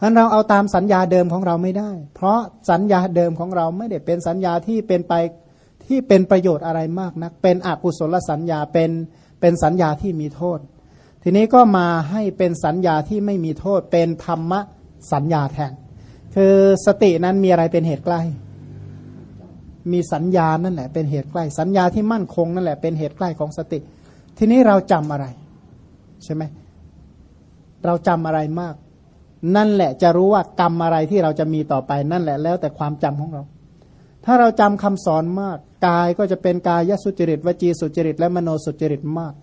อันเราเอาตามสัญญาเดิมของเราไม่ได้ เพราะสัญญาเดิมของเราไม่ได้เป็นสัญญาที่เป็นไปที่เป็นประโยชน์อะไรมากนัก เป็นอกุศลสัญญาเป็นเป็นสัญญาที่มีโทษ ทีนี้ก็มาให้เป็นสัญญาที่ไม่มีโทษ เป็นธรรมะสัญญาแทน คือสตินั้นมีอะไรเป็นเหตุใกล้ มีสัญญานั่นแหละเป็นเหตุใกล้ สัญญาที่มั่นคงนั่นแหละเป็นเหตุใกล้ของสติ ทีนี้เราจำอะไรใช่ไหม เราจำอะไรมาก นั่นแหละจะรู้ว่ากรรมอะไรที่เราจะมีต่อไปนั่นแหละแล้วแต่ความจำของเรา ถ้าเราจำคำสอนมาก กายก็จะเป็นกายสุจริตวจีสุจริตและมโนสุจริตมาก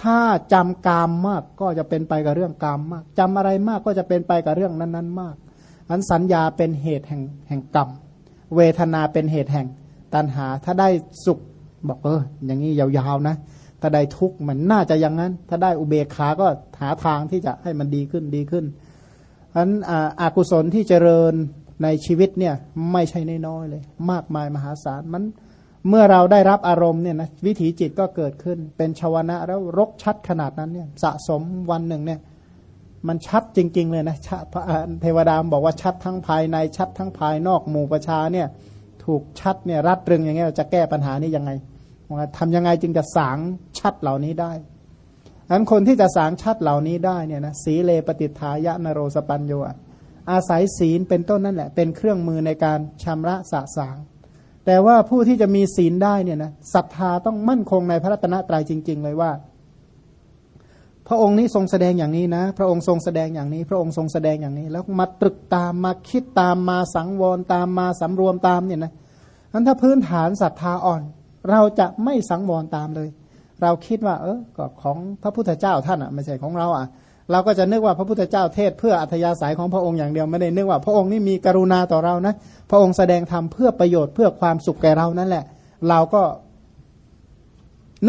ถ้าจำกามมากก็จะเป็นไปกับเรื่องกามมากจำอะไรมากก็จะเป็นไปกับเรื่องนั้น ๆ มากอันสัญญาเป็นเหตุแห่งแห่งกรรม เวทนาเป็นเหตุแห่งตัณหา ถ้าได้สุขบอกเอออย่างนี้ยาวๆนะ ถ้าได้ทุกข์มันน่าจะอย่างนั้น ถ้าได้อุเบกขาก็หาทางที่จะให้มันดีขึ้นดีขึ้นอันอากุศลที่เจริญในชีวิตเนี่ยไม่ใช่น้อยๆเลย มากมายมหาศาลมันเมื่อเราได้รับอารมณ์เนี่ยนะวิถีจิตก็เกิดขึ้น เป็นชาวนะแล้วรกชัดขนาดนั้นเนี่ยสะสมวันหนึ่งเนี่ยมันชัดจริง ๆ เลยนะเทวดามบอกว่าชัดทั้งภายในชัดทั้งภายนอกหมู่ประชาเนี่ยถูกชัดเนี่ยรัดรึงอย่างเงี้ยจะแก้ปัญหานี้ยังไง ว่าทำยังไงจึงจะสางชัดเหล่านี้ได้ดังนั้นคนที่จะสางชัดเหล่านี้ได้เนี่ยนะสีเลปฏิทายะนโรสปัญโยอาศัยศีลเป็นต้นนั่นแหละ เป็นเครื่องมือในการชำระสะสาง แต่ว่าผู้ที่จะมีศีลได้เนี่ยนะศรัทธาต้องมั่นคงในพระรัตนตรัยจริง ๆ เลยว่า พระองค์นี้ทรงแสดงอย่างนี้นะ พระองค์ทรงแสดงอย่างนี้ พระองค์ทรงแสดงอย่างนี้ แล้วมาตรึกตามมาคิดตามมาสังวรตามมาสำรวมตามเนี่ยนะนั้นถ้าพื้นฐานศรัทธาอ่อน เราจะไม่สังวรตามเลย เราคิดว่า เออก็ของพระพุทธเจ้าท่านอะไม่ใช่ของเราอะ เราก็จะนึกว่าพระพุทธเจ้าเทศเพื่ออัธยาศัยของพระองค์อย่างเดียวไม่ได้นึกว่าพระองค์นี่มีกรุณาต่อเรานะ พระองค์แสดงธรรมเพื่อประโยชน์เพื่อความสุขแก่เรานั่นแหละ เราก็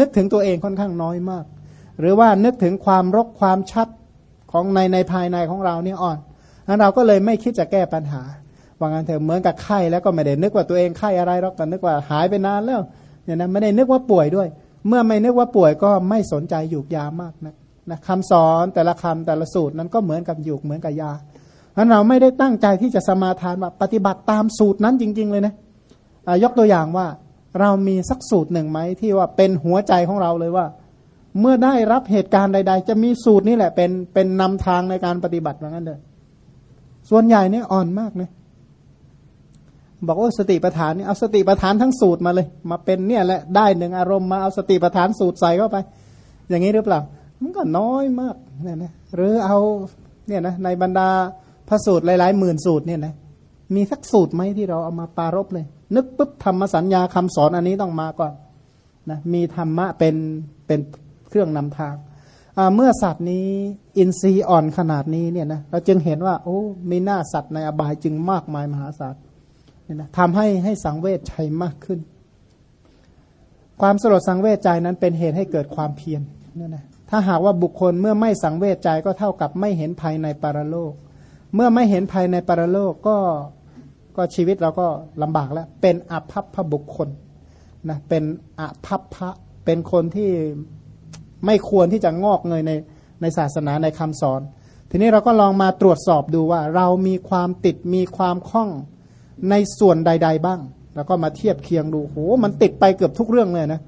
นึกถึงตัวเองค่อนข้างน้อยมาก หรือว่านึกถึงความรกความชัดของในในภายในของเราเนี่ยอ่อนนั้นเราก็เลยไม่คิดจะแก้ปัญหาว่างั้นเถอะเหมือนกับไข้แล้วก็ไม่ได้นึกว่าตัวเองไข้อะไรหรอกแต่นึกว่าหายไปนานแล้ว เนี่ยนะไม่ได้นึกว่าป่วยด้วย เมื่อไม่นึกว่าป่วยก็ไม่สนใจหยูกยามากนะนะคำสอนแต่ละคำแต่ละสูตรนั้นก็เหมือนกับหยูกเหมือนกับยาเพราะเราไม่ได้ตั้งใจที่จะสมาทานว่าปฏิบัติตามสูตรนั้นจริง ๆ เลยนะยกตัวอย่างว่าเรามีสักสูตรหนึ่งไหมที่ว่าเป็นหัวใจของเราเลยว่า เมื่อได้รับเหตุการณ์ใด ๆ จะมีสูตรนี่แหละเป็นเป็นนำทางในการปฏิบัติเหมือนกันเด้อส่วนใหญ่เนี่ยอ่อนมากเลย บอกว่าสติปัฏฐานนี่เอาสติปัฏฐานทั้งสูตรมาเลย มาเป็นเนี่ยแหละได้หนึ่งอารมณ์มาเอาสติปัฏฐานสูตรใส่เข้าไป อย่างนี้หรือเปล่า มันก็น้อยมากเนี่ยนะหรือเอาเนี่ยนะในบรรดาพระสูตรหลายๆหมื่นสูตรเนี่ยนะมีสักสูตรไหมที่เราเอามาปารบเลย นึกปุ๊บธรรมสัญญาคำสอนอันนี้ต้องมาก่อนนะมีธรรมะเป็นเป็นเครื่องนำทาง เมื่อสัตว์นี้อินทรีย์อ่อนขนาดนี้เนี่ยนะเราจึงเห็นว่า โอ้มีหน้าสัตว์ในอบายจึงมากมายมหาศาล เนี่ยนะทำให้ให้สังเวชชัยมากขึ้น ความสลดสังเวชใจนั้นเป็นเหตุให้เกิดความเพียรเนี่ยนะถ้าหากว่าบุคคลเมื่อไม่สังเวชใจก็เท่ากับไม่เห็นภายในปรโลก เมื่อไม่เห็นภายในปรโลกก็ก็ชีวิตเราก็ลำบากแล้ว เป็นอภัพพบุคคลนะเป็นอภัพพะเป็นคนที่ไม่ควรที่จะงอกเงยในในศาสนาในคำสอน ทีนี้เราก็ลองมาตรวจสอบดูว่า เรามีความติดมีความคล่อง ในส่วนใด ๆ บ้าง แล้วก็มาเทียบเคียงดูโหมันติดไปเกือบทุกเรื่องเลยนะ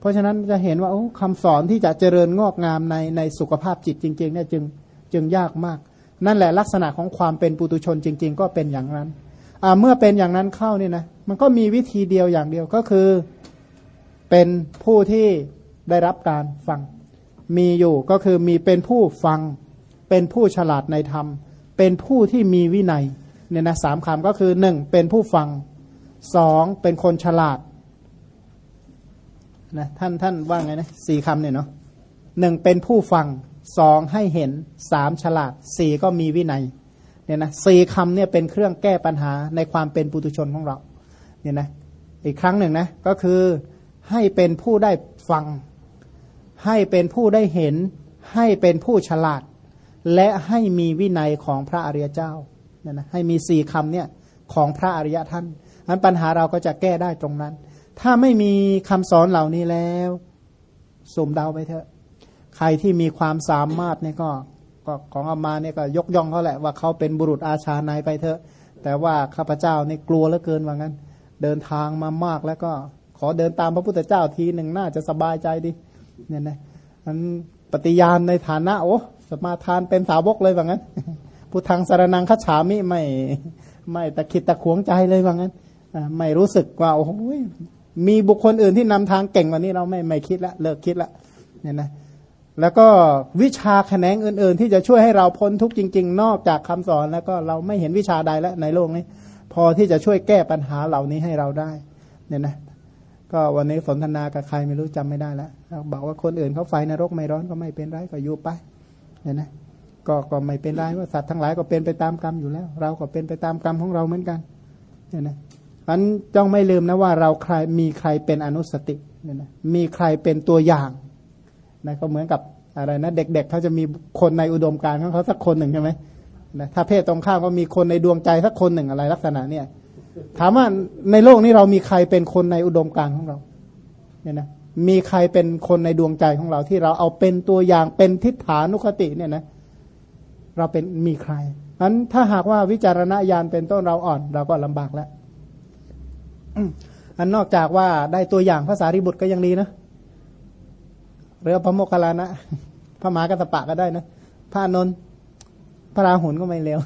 เพราะฉะนั้นจะเห็นว่าคำสอนที่จะเจริญงอกงามในในสุขภาพจิตจริงๆเนี่ยจึงจึงยากมาก นั่นแหละลักษณะของความเป็นปุตุชนจริง ๆ ก็เป็นอย่างนั้นเมื่อเป็นอย่างนั้นเข้าเนี่ยนะมันก็มีวิธีเดียวอย่างเดียวก็คือเป็นผู้ที่ได้รับการฟัง มีอยู่ก็คือมีเป็นผู้ฟัง เป็นผู้ฉลาดในธรรม เป็นผู้ที่มีวินัย เนี่ยนะสามคำก็คือหนึ่งเป็นผู้ฟังสองเป็นคนฉลาดนะท่านท่านว่าไงนะสี่คำเนี่ยเนาะหนึ่งเป็นผู้ฟังสองให้เห็นสามฉลาดสี่ก็มีวินัยเนี่ยนะสี่คำเนี่ยเป็นเครื่องแก้ปัญหาในความเป็นปุถุชนของเราเนี่ยนะอีกครั้งหนึ่งนะก็คือให้เป็นผู้ได้ฟัง ให้เป็นผู้ได้เห็น ให้เป็นผู้ฉลาด และให้มีวินัยของพระอริยเจ้า เนี่ยนะให้มีสี่คำเนี่ยของพระอริยท่านนั้นปัญหาเราก็จะแก้ได้ตรงนั้น ถ้าไม่มีคำสอนเหล่านี้แล้วสมเดาไปเถอะ ใครที่มีความสามารถเนี่ยก็ก็ของอามาเนี่ยก็ยกย่องเขาแหละว่าเขาเป็นบุรุษอาชาในไปเถอะ แต่ว่าข้าพเจ้าเนี่ยกลัวเหลือเกินว่างั้น เดินทางมามากแล้วก็ขอเดินตามพระพุทธเจ้าทีหนึ่งน่าจะสบายใจดีเนี่ยนะมันปฏิญาณในฐานะโอ้สมาทานเป็นสาวกเลยว่างั้น ผู้ทางสารนังขฉามิไม่ไม่ตะคิดตะขวงใจเลยว่างั้นไม่รู้สึกว่าโอ้โหมีบุคคลอื่นที่นำทางเก่งกว่านี้เราไม่ไม่คิดละเลิกคิดละเนี่ยนะแล้วก็วิชาแขนงอื่น ๆ ที่จะช่วยให้เราพ้นทุกข์จริง ๆ นอกจากคำสอนแล้วก็เราไม่เห็นวิชาใดแล้วในโลกนี้ พอที่จะช่วยแก้ปัญหาเหล่านี้ให้เราได้ เนี่ยนะ ก็วันนี้สนทนากับใครไม่รู้จำไม่ได้แล้วบอกว่าคนอื่นเขาไฟนรกไม่ร้อนก็ไม่เป็นไรก็อยู่ไป เนี่ยนะ ก็ก็ไม่เป็นไรว่าสัตว์ทั้งหลายก็เป็นไปตามกรรมอยู่แล้ว เราก็เป็นไปตามกรรมของเราเหมือนกันเนี่ยนะอันต้องไม่ลืมนะว่าเราใครมีใครเป็นอนุสติเนี่ยนะมีใครเป็นตัวอย่างนะก็เหมือนกับอะไรนะเด็กๆเเขาจะมีคนในอุดมการณ์ของเขาสักคนหนึ่งใช่ไหมนะถ้าเพศตรงข้ามก็มีคนในดวงใจสักคนหนึ่งอะไรลักษณะเนี่ย ถามว่าในโลกนี้เรามีใครเป็นคนในอุดมการณ์ของเราเนี่ยนะมีใครเป็นคนในดวงใจของเราที่เราเอาเป็นตัวอย่างเป็นทิฏฐานุคติเนี่ยนะเเราเป็นมีใครนั้นถ้าหากว่าวิจารณญาณเป็นต้นเราอ่อน เราก็ลำบากแล้วอันนอกจากว่าได้ตัวอย่างภาษาริบุตรก็ยังดีนะหรือพระโมคคัลลานะพระมหากัตปะก็ได้นะพระนนท์พระราหุลก็ไม่เลว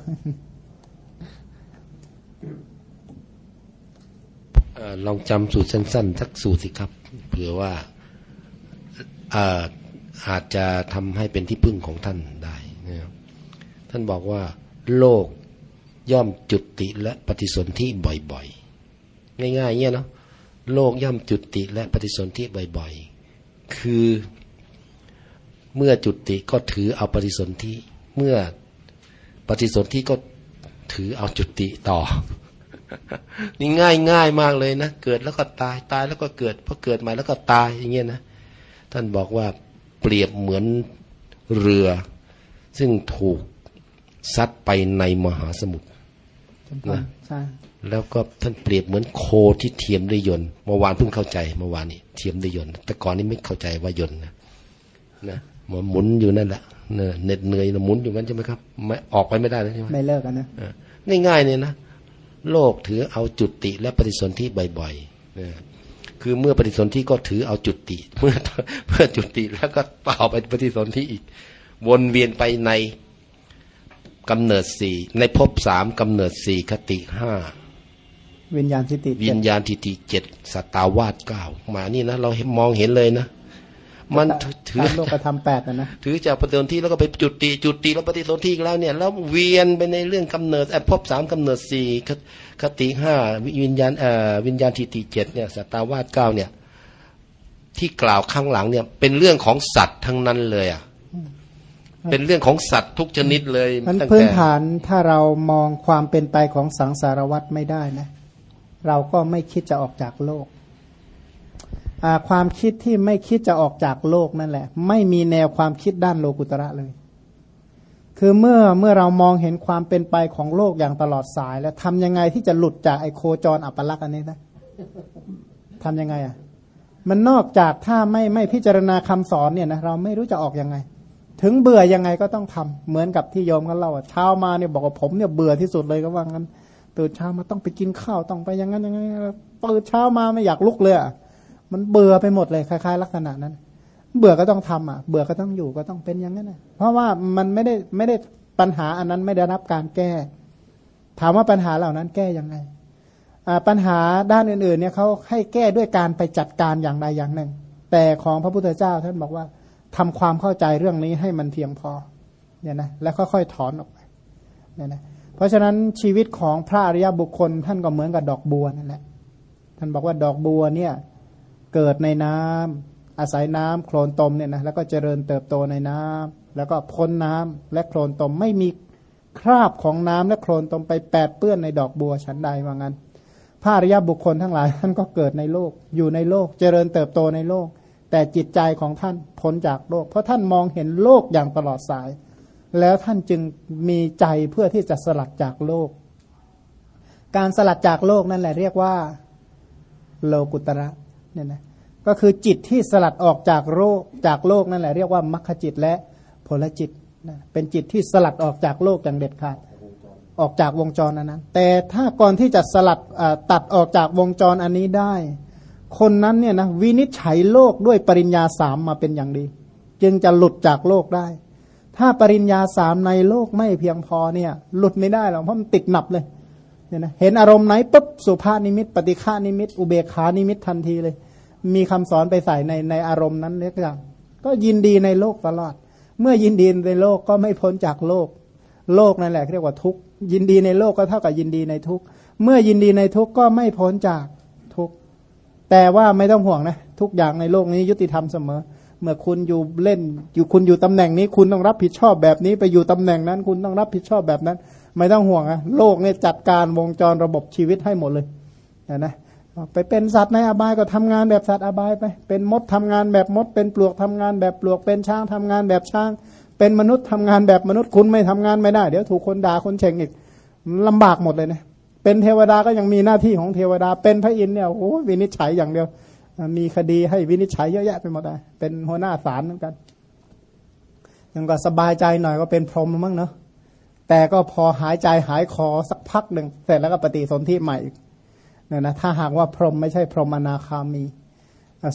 ลองจำสูตรสั้นๆสักสูตรสิครับเผื่อว่าอาจจะทำให้เป็นที่พึ่งของท่านได้ ท่านบอกว่าโลกย่อมจุติและปฏิสนธิบ่อยๆ ง่ายๆเงี้ยเนาะโลกย่อมจุติและปฏิสนธิบ่อยๆ คือเมื่อจุติก็ถือเอาปฏิสนธิเมื่อปฏิสนธิก็ถือเอาจุติต่อ นี่ง่ายง่ายมากเลยนะเกิดแล้วก็ตายตายแล้วก็เกิดพอเกิดใหม่แล้วก็ตายอย่างเงี้ยนะท่านบอกว่าเปรียบเหมือนเรือ ซึ่งถูก ซัดไปในมหาสมุทรนะแล้วก็ท่านเปรียบเหมือนโคที่เทียมด้วยยนต์เมื่อวานเพิ่งเข้าใจเมื่อวานนี้เทียมด้วยยนต์แต่ก่อนนี้ไม่เข้าใจว่ายนต์นะนะมันหมุนอยู่นั่นแหละเนเหน็ดเหนื่อยหมุนอยู่นั้นใช่ไหมครับไม่ออกไปไม่ได้ใช่ไหมไม่เลิกกันนะง่ายๆเนี่ยนะโลกถือเอาจุดติและปฏิสนธิบ่อยๆคือเมื่อปฏิสนธิก็ถือเอาจุดติ เมื่อเมื่อจุดติแล้วก็ต่อไปปฏิสนธิอีก วนเวียนไปใน กำเนิดสี่ในภพสามกำเนิดสี่คติห้าวิญญาณทิฏฐิวิญญาณทิฏฐิเจ็ดสตาวาสเก้ามานี่นะ เรามองเห็นเลยนะ มันถือโลกธรรมแปดนะถือจากปฏิสนธิแล้วก็ไปจุดตีจุดตีแล้วปฏิสนธิแล้วเนี่ย แล้วเวียนไปในเรื่องกำเนิดแอบพบสามกำเนิดสี่คติห้าวิญญาณเอ่อวิญญาณทิฏฐิเจ็ดเนี่ยสตาวาสเก้าเนี่ย ที่กล่าวข้างหลังเนี่ย เป็นเรื่องของสัตว์ทั้งนั้นเลยอะ เป็นเรื่องของสัตว์ทุกชนิดเลยมันพื้นฐานถ้าเรามองความเป็นไปของสังสารวัตรไม่ได้นะ เราก็ไม่คิดจะออกจากโลก ความคิดที่ไม่คิดจะออกจากโลกนั่นแหละ ไม่มีแนวความคิดด้านโลกุตระเลย คือเมื่อเมื่อเรามองเห็นความเป็นไปของโลกอย่างตลอดสาย แล้วทำยังไงที่จะหลุดจากไอโคจรอัปลักษณ์อันนี้นะทำยังไงอะ มันนอกจากถ้าไม่ไม่พิจารณาคำสอนเนี่ยนะเราไม่รู้จะออกยังไง ถึงเบื่อยังไงก็ต้องทำเหมือนกับที่โยมกันเล่าเช้ามาเนี่ยบอกว่าผมเนี่ยเบื่อที่สุดเลยก็ว่างั้นตื่นเช้ามาต้องไปกินข้าวต้องไปอย่างนั้นอย่างนั้นตื่นเช้ามาไม่อยากลุกเลยอะมันเบื่อไปหมดเลยคล้าย ๆ ลักษณะนั้น เบื่อก็ต้องทำอะ เบื่อก็ต้องอยู่ก็ต้องเป็นอย่างนั้นนะเพราะว่ามันไม่ได้ไม่ได้ปัญหาอันนั้นไม่ได้รับการแก้ ถามว่าปัญหาเหล่านั้นแก้ยังไงปัญหาด้านอื่นๆเนี่ยเขาให้แก้ด้วยการไปจัดการอย่างใดอย่างหนึ่ง แต่ของพระพุทธเจ้าท่านบอกว่า ทำความเข้าใจเรื่องนี้ให้มันเพียงพอเนี่ยนะแล้วค่อยๆถอนออกไปเนี่ยนะเพราะฉะนั้นชีวิตของพระอริยบุคคลท่านก็เหมือนกับดอกบัวนั่นแหละท่านบอกว่าดอกบัวเนี่ยเกิดในน้ำอาศัยน้ำโคลนตมเนี่ยนะแล้วก็เจริญเติบโตในน้ำแล้วก็พ้นน้ำและโคลนตมไม่มีคราบของน้ำและโคลนตมไปแปดเปื้อนในดอกบัวชั้นใดว่างั้นพระอริยบุคคลทั้งหลายท่านก็เกิดในโลกอยู่ในโลก เจริญเติบโตในโลก แต่จิตใจของท่านพ้นจากโลก เพราะท่านมองเห็นโลกอย่างตลอดสาย แล้วท่านจึงมีใจเพื่อที่จะสลัดจากโลก การสลัดจากโลกนั่นแหละเรียกว่าโลกุตระเนี่ยนะก็คือจิตที่สลัดออกจากโลกจากโลกนั่นแหละเรียกว่ามัคคจิตและผลจิตนะเป็นจิตที่สลัดออกจากโลกอย่างเด็ดขาดออกจากวงจรนั้นนแต่ถ้าก่อนที่จะสลัดตัดออกจากวงจรอันนี้ได้ คนนั้นเนี่ยนะวินิจฉัยโลกด้วยปริญญาสามมาเป็นอย่างดี จึงจะหลุดจากโลกได้ ถ้าปริญญาสามในโลกไม่เพียงพอเนี่ย หลุดไม่ได้หรอกเพราะมันติดหนับเลยเนี่ยนะเห็นอารมณ์ไหนปุ๊บสุภานิมิต ปฏิฆานิมิต อุเบกขานิมิตทันทีเลย มีคำสอนไปใส่ในในอารมณ์นั้นเรียกอย่างก็ยินดีในโลกตลอด เมื่อยินดีในโลกก็ไม่พ้นจากโลก โลกนั่นแหละเรียกว่าทุกยินดีในโลกก็เท่ากับยินดีในทุกเมื่อยินดีในทุกก็ไม่พ้นจาก แต่ว่าไม่ต้องห่วงนะ ทุกอย่างในโลกนี้ยุติธรรมเสมอ เมื่อคุณอยู่เล่นอยู่คุณอยู่ตำแหน่งนี้ คุณต้องรับผิดชอบแบบนี้ ไปอยู่ตำแหน่งนั้น คุณต้องรับผิดชอบแบบนั้น ไม่ต้องห่วงนะโลกเนี่ยจัดการวงจรระบบชีวิตให้หมดเลยนะไปเป็นสัตว์ในอบายก็ทำงานแบบสัตว์อบายไป เป็นมดทำงานแบบมด เป็นปลวกทำงานแบบปลวก เป็นช้างทำงานแบบช้าง เป็นมนุษย์ทำงานแบบมนุษย์คุณไม่ทำงานไม่ได้ เดี๋ยวถูกคนด่าคนเฉ่งอีกลำบากหมดเลยนะ เป็นเทวดาก็ยังมีหน้าที่ของเทวดา เป็นพระอินทร์เนี่ยโอ้วินิจฉัยอย่างเดียว มีคดีให้วินิจฉัยเยอะแยะไปหมดเลยเป็นหัวหน้าศาลเหมือนกัน ยังก็สบายใจหน่อยก็เป็นพรหมมั้งเนาะแต่ก็พอหายใจหายคอสักพักหนึ่งเสร็จแล้วก็ปฏิสนธิใหม่เนี่ยนะถ้าหากว่าพรหมไม่ใช่พรหมนาคามี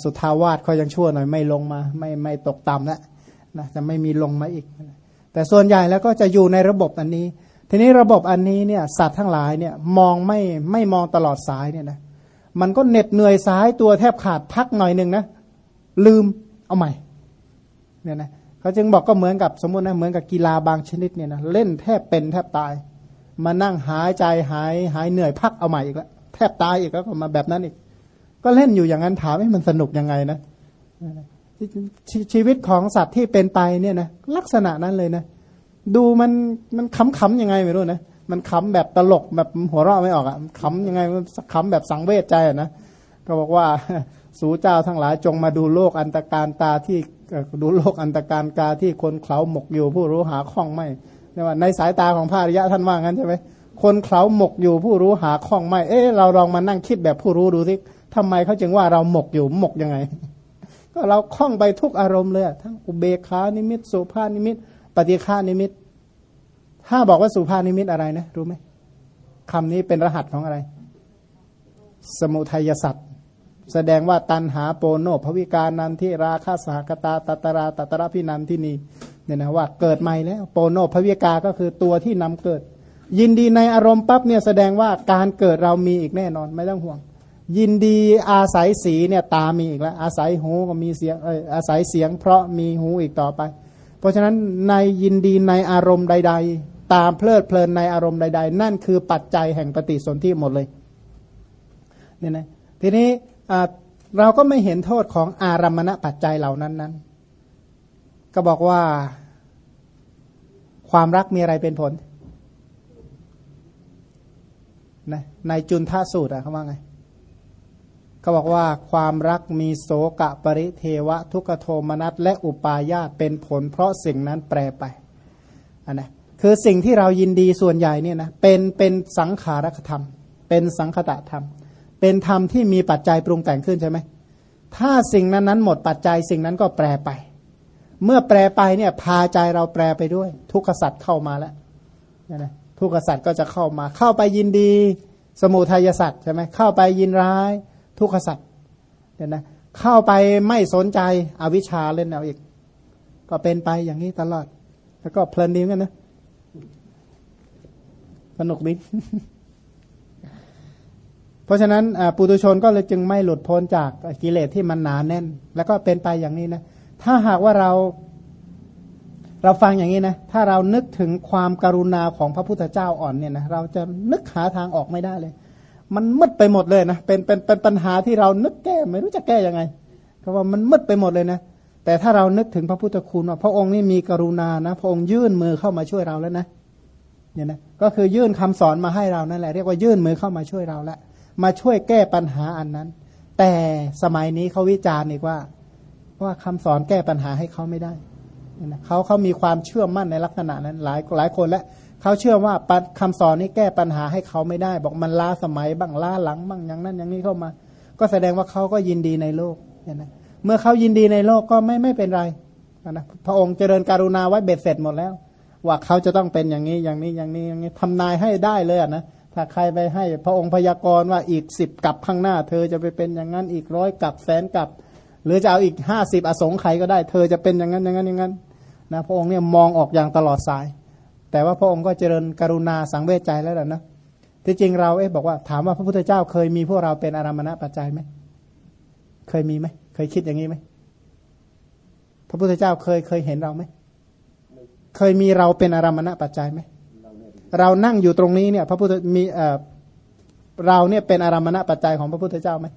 สุทาวาสเขายังชั่วหน่อยไม่ลงมา ไม่ไม่ตกต่ำแล้วนะจะไม่มีลงมาอีก แต่ส่วนใหญ่แล้วก็จะอยู่ในระบบอันนี้ ทีนี้ระบบอันนี้เนี่ยสัตว์ทั้งหลายเนี่ยมองไม่ไม่มองตลอดสายเนี่ยนะมันก็เหน็ดเหนื่อยสายตัวแทบขาดพักหน่อยหนึ่งนะลืมเอาใหม่เนี่ยนะเขาจึงบอกก็เหมือนกับสมมตินะเหมือนกับกีฬาบางชนิดเนี่ยนะเล่นแทบเป็นแทบตาย มานั่งหายใจหายหายเหนื่อยพักเอาใหม่อีกแล้วแทบตายอีกแล้วก็มาแบบนั้นอีก ก็เล่นอยู่อย่างนั้นถามให้มันสนุกยังไงนะชชีวิตของสัตว์ที่เป็นไปเนี่ยนะลักษณะนั้นเลยนะ ดูมันมันขำขำยังไงไม่รู้นะมันขำแบบตลกแบบหัวเราะไม่ออกอะขำยังไงมันขำแบบสังเวชใจนะก็บอกว่าสูเจ้าทั้งหลายจงมาดูโลกอันตรการตาที่ดูโลกอันตรการกาที่คนเขาหมกอยู่ผู้รู้หาข้องไม่ในว่าในสายตาของพระอริยะท่านว่างั้นใช่ไหมคนเขาหมกอยู่ผู้รู้หาข้องไม่ เอ๊ะเราลองมานั่งคิดแบบผู้รู้ดูสิทำไมเขาจึงว่าเราหมกอยู่หมกยังไง ก็เราคล้องไปทุกอารมณ์เลยทั้งอุเบกขานิมิตสุภานิมิต ปฏิฆานิมิต ถ้าบอกว่าสุภานิมิตอะไรนะรู้ไหมคำนี้เป็นรหัสของอะไร สมุทัยสัตว์แสดงว่าตันหาโปโนภวิการนันทิราคาสากตาตตราตตระพินันที่นี่เนี่ยนะว่าเกิดใหม่แล้วโปโนภวิกาก็คือตัวที่นำเกิด ยินดีในอารมณ์ปั๊บเนี่ยแสดงว่าการเกิดเรามีอีกแน่นอนไม่ต้องห่วง ยินดีอาศัยสีเนี่ยตามีอีกแล้ว อาศัยหูก็มีเสียงอาศัยเสียง เพราะมีหูอีกต่อไป ราะฉะนั้นในยินดีในอารมณ์ใด ๆ ตามเพลิดเพลินในอารมณ์ใด ๆ นั่นคือปัจจัยแห่งปฏิสนธิหมดเลยเนี่ยนะทีนี้เราก็ไม่เห็นโทษของอารมณปัจจัยเหล่านั้นนั้น ก็บอกว่า ความรักมีอะไรเป็นผลนะในจุนท่าสูตรอะเขาว่าไง เขาบอกว่าความรักมีโสกะปริเทวะ ทุกโทมนัสและอุปาญาตเป็นผล เพราะสิ่งนั้นแปรไปอันนะคือสิ่งที่เรายินดีส่วนใหญ่เนี่ยนะเป็นเป็นสังขารธรรม เป็นสังคตะธรรม เป็นธรรมที่มีปัจจัยปรุงแต่งขึ้นใช่ไหมถ้าสิ่งนั้นนั้นหมดปัจจัยสิ่งนั้นก็แปรไป เมื่อแปรไปเนี่ยพาใจเราแปรไปด้วย ทุกขสัตว์เข้ามาแล้วนะทุกขสัตว์ก็จะเข้ามา เข้าไปยินดี สมุทัยสัตว์ใช่ไหมเข้าไปยินร้าย ทุกขสัตว์เนี่ยนะเข้าไปไม่สนใจอวิชชาเล่นเอาอีก ก็เป็นไปอย่างนี้ตลอด แล้วก็เพลินดีกันนะสนุกดีเพราะฉะนั้นปุถุชนก็เลยจึงไม่หลุดพ้นจากกิเลสที่มันหนาแน่น แล้วก็เป็นไปอย่างนี้นะ ถ้าหากว่าเรา เราฟังอย่างนี้นะ ถ้าเรานึกถึงความการุณาของพระพุทธเจ้าอ่อนเนี่ยนะเราจะนึกหาทางออกไม่ได้เลย มันมืดไปหมดเลยนะเป็นเป็นเป็นปัญหาที่เรานึกแก้ไม่รู้จะแก้ยังไงเพราะว่ามันมืดไปหมดเลยนะแต่ถ้าเรานึกถึงพระพุทธคุณว่าพระองค์นี่มีกรุณานะ พระองค์ยื่นมือเข้ามาช่วยเราแล้วนะเนี่ยนะก็คือยื่นคำสอนมาให้เรานั่นแหละเรียกว่ายื่นมือเข้ามาช่วยเราแล้วมาช่วยแก้ปัญหาอันนั้น แต่สมัยนี้เขาวิจารณ์อีกว่าว่าคำสอนแก้ปัญหาให้เขาไม่ได้เขาเขามีความเชื่อมั่นในลักษณะนั้นหลายหลายคนแล้ว เขาเชื่อว่าคำสอนนี้แก้ปัญหาให้เขาไม่ได้ บอกมันล้าสมัยบ้างล้าหลังบ้างอย่างนั้นอย่างนี้เข้ามา ก็แสดงว่าเขาก็ยินดีในโลกเห็นไหมเมื่อเขายินดีในโลกก็ไม่ไม่เป็นไรนะพระองค์เจริญการุณาไว้เบ็ดเสร็จหมดแล้ว ว่าเขาจะต้องเป็นอย่างนี้อย่างนี้อย่างนี้อย่างนี้ทำนายให้ได้เลยนะถ้าใครไปให้พระองค์พยากรณ์ว่าอีกสิบกับข้างหน้า เธอจะไปเป็นอย่างนั้นอีกร้อยกับแสนกับ หรือจะเอาอีกห้าสิบอสงไขยก็ได้ เธอจะเป็นอย่างนั้นอย่างนั้นอย่างนั้นนะพระองค์เนี่ยมองออกอย่างตลอดสาย แต่ว่าพระองค์ก็เจริญกรุณาสังเวชใจแล้วนะที่จริงเราเอ๊ะบอกว่าถามว่าพระพุทธเจ้าเคยมีพวกเราเป็นอารามณะปัจจัยไหมเคยมีไหมเคยคิดอย่างนี้ไหมพระพุทธเจ้าเคยเคยเห็นเราไหมเคยมีเราเป็นอารามณะปัจจัยไหมเรานั่งอยู่ตรงนี้เนี่ย พระพุทธมีเอ่อเราเนี่ยเป็นอารามณะปัจจัยของพระพุทธเจ้าไหม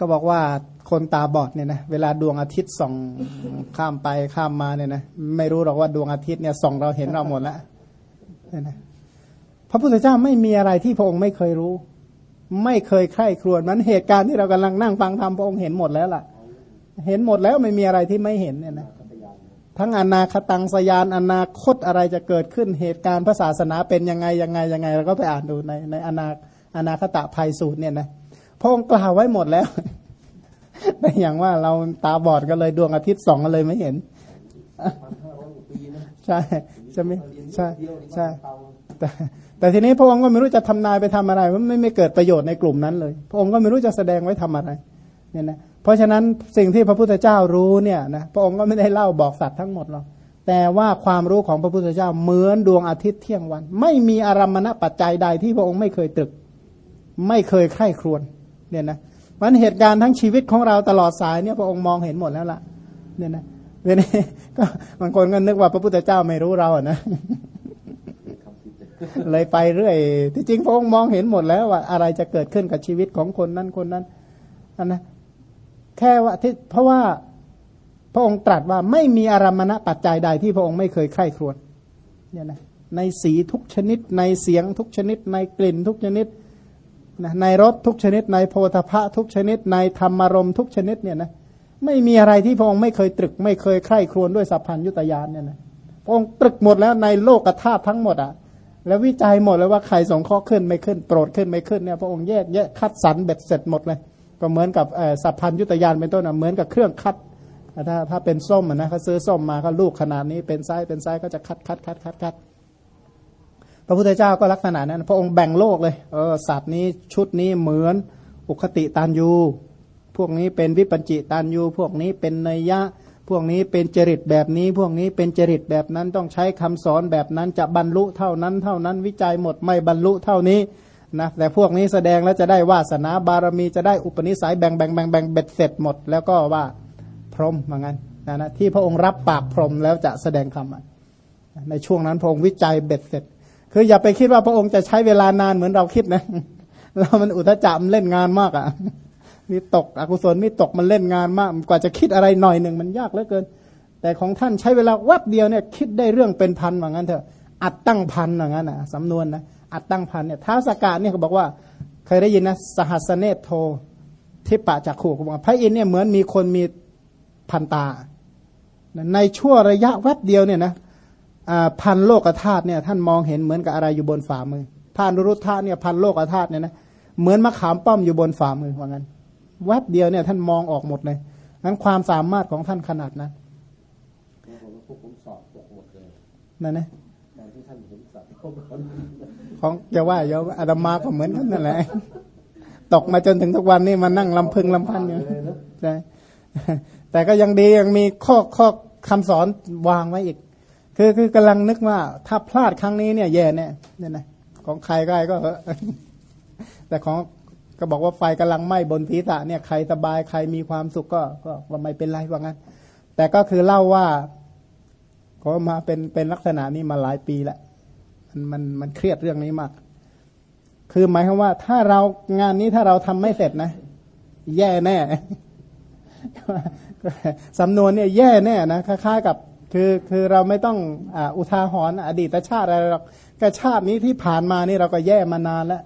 ก็บอกว่าคนตาบอดเนี่ยนะเวลาดวงอาทิตย์ส่องข้ามไปข้ามมาเนี่ยนะไม่รู้หรอกว่าดวงอาทิตย์เนี่ยส่องเราเห็นเราหมดแล้วเนี่ยนะพระพุทธเจ้าไม่มีอะไรที่พระองค์ไม่เคยรู้ ไม่เคยใคร่ครวญมันเหตุการณ์ที่เรากำลังนั่งฟังธรรมพระองค์เห็นหมดแล้วล่ะ เห็นหมดแล้วไม่มีอะไรที่ไม่เห็นเนี่ยนะทั้งอนาคตังสยานอนาคตอะไรจะเกิดขึ้นเหตุการณ์พระศาสนาเป็นยังไงยังไงยังไงเราก็ไปอ่านดูในในอนาอนาคตะภัยสูตรเนี่ยนะ พระองค์กล่าวไว้หมดแล้ว แต่อย่างว่าเราตาบอดก็เลยดวงอาทิตย์ส่องก็เลยไม่เห็นใช่ใช่ไหมใช่ใช่แต่แต่ทีนี้พระองค์ก็ไม่รู้จะทำนายไปทำอะไรมันไม่ไม่เกิดประโยชน์ในกลุ่มนั้นเลย พระองค์ก็ไม่รู้จะแสดงไว้ทำอะไรเนี่ยนะเพราะฉะนั้นสิ่งที่พระพุทธเจ้ารู้เนี่ยนะพระองค์ก็ไม่ได้เล่าบอกสัตว์ทั้งหมดหรอกแต่ว่าความรู้ของพระพุทธเจ้าเหมือนดวงอาทิตย์เที่ยงวัน ไม่มีอารมณปัจจัยใดที่พระองค์ไม่เคยตรึก ไม่เคยใคร่ครวญ เนี่ยนะมันเหตุการณ์ทั้งชีวิตของเราตลอดสายเนี่ยพระองค์มองเห็นหมดแล้วล่ะ เนี่ยนะเวลาก็บางคนก็นึกว่าพระพุทธเจ้าไม่รู้เราอะนะเลยไปเรื่อย ที่จริงพระองค์มองเห็นหมดแล้วว่าอะไรจะเกิดขึ้นกับชีวิตของคนนั้นคนนั้นอันนะแค่ว่าที่เพราะว่าพระองค์ตรัสว่าไม่มีอารมณปัจจัยใดที่พระองค์ไม่เคยใคร่ครวญเนี่ยนะในสีทุกชนิด ในเสียงทุกชนิด ในกลิ่นทุกชนิด นะในรสทุกชนิดในโพธพะทุกชนิดในธรรมารมทุกชนิดเนี่ยนะไม่มีอะไรที่พระองค์ไม่เคยตรึก ไม่เคยใคร่ครวญด้วยสัพพัญยุตยานเนี่ยนะพระองค์ตรึกหมดแล้วในโลกธาตุทั้งหมดอะแล้ววิจัยหมดแล้วว่าใครสงเคราะห์ขึ้นไม่ขึ้นโปรดขึ้นไม่ขึ้นเนี่ยพระองค์แยกแยะคัดสรรเบ็ดเสร็จหมดเลย ก็เหมือนกับสัพพัญยุตยานเป็นต้นเหมือนกับเครื่องคัดถ้าถ้าเป็นส้มนะเขาซื้อส้มมาก็ลูกขนาดนี้เป็นไซส์เป็นไซส์ก็จะคัดคัดคัดคัดคัด พระพุทธเจ้าก็ลักษณะนั้น พระองค์แบ่งโลกเลยเออสัตว์นี้ชุดนี้เหมือนอุคฆฏิตัญญู พวกนี้เป็นวิปัญจิตันยู พวกนี้เป็นเนยยะ พวกนี้เป็นจริตแบบนี้ พวกนี้เป็นจริตแบบนั้นต้องใช้คำสอนแบบนั้นจะบรรลุเท่านั้นเท่านั้นวิจัยหมดไม่บรรลุเท่านี้นะแต่พวกนี้แสดงแล้วจะได้วาสนาบารมีจะได้อุปนิสัยแบ่งแบ่งแบ่งแบ่งเบ็ดเสร็จหมด แล้วก็ว่าพรหมเหมือนกันนะนะที่พระองค์รับปากพรหมแล้วจะแสดงคำในช่วงนั้นพระองค์วิจัยเบ็ดเสร็จ คืออย่าไปคิดว่าพระองค์จะใช้เวลานานเหมือนเราคิดนะ เรามันอุทจามเล่นงานมากอะ่ะมีตกอกุศลมีตกมันเล่นงานมาก กว่าจะคิดอะไรหน่อยหนึ่งมันยากเหลือเกิน แต่ของท่านใช้เวลาวับเดียวเนี่ยคิดได้เรื่องเป็นพันเหมือนกันเถอะอัดตั้งพันเหมือนกันอะสำนวนนะอัดตั้งพันเนี่ยท้าสกาดเนี่ยเขาบอกว่าเคยได้ยินนะสหัสเนตโททิปะจากขู่เขาบอกพระอินเนี่ยเหมือนมีคนมีพันตา ในชั่วระยะแวบเดียวเนี่ยนะ พันโลกธาตุเนี่ยท่านมองเห็นเหมือนกับอะไรอยู่บนฝ่ามือพานุรุทธาเนี่ยพันโลกธาตุเนี่ยนะเหมือนมะขามป้อมอยู่บนฝ่ามือว่างั้นแวบเดียวเนี่ยท่านมองออกหมดเลยนั้นความสามารถของท่านขนาดนั้นนั่นนะของจะว่าเยอะอาดามาก็เหมือนกันนั่นแหละตกมาจนถึงทุกวันนี้มานั่งลำพึงลำพันอยู่ใช่แต่ก็ยังดียังมีข้อข้อคำสอนวางไว้อีก คือคือกำลังนึกว่า ถ้าพลาดครั้งนี้เนี่ยแย่เนี่ยเนี่ยนะของใครก็ได้ก็แต่ของก็บอกว่าไฟกำลังไหม้บนศีรษะเนี่ยใครสบายใครมีความสุขก็ก็ว่าไม่เป็นไรว่างั้น แต่ก็คือเล่าว่าก็มาเป็นเป็นลักษณะนี้มาหลายปีแล้วมันมันมันเครียดเรื่องนี้มาก คือหมายความว่าถ้าเรางานนี้ถ้าเราทำไม่เสร็จนะ แย่แน่สำนวนเนี่ยแย่แน่นะคล้ายๆกับ คือคือเราไม่ต้องออุทาหรณ์อดีตชาติอะไรหรอกกชาตินี้ที่ผ่านมานี่เราก็แย่มานานแล้ว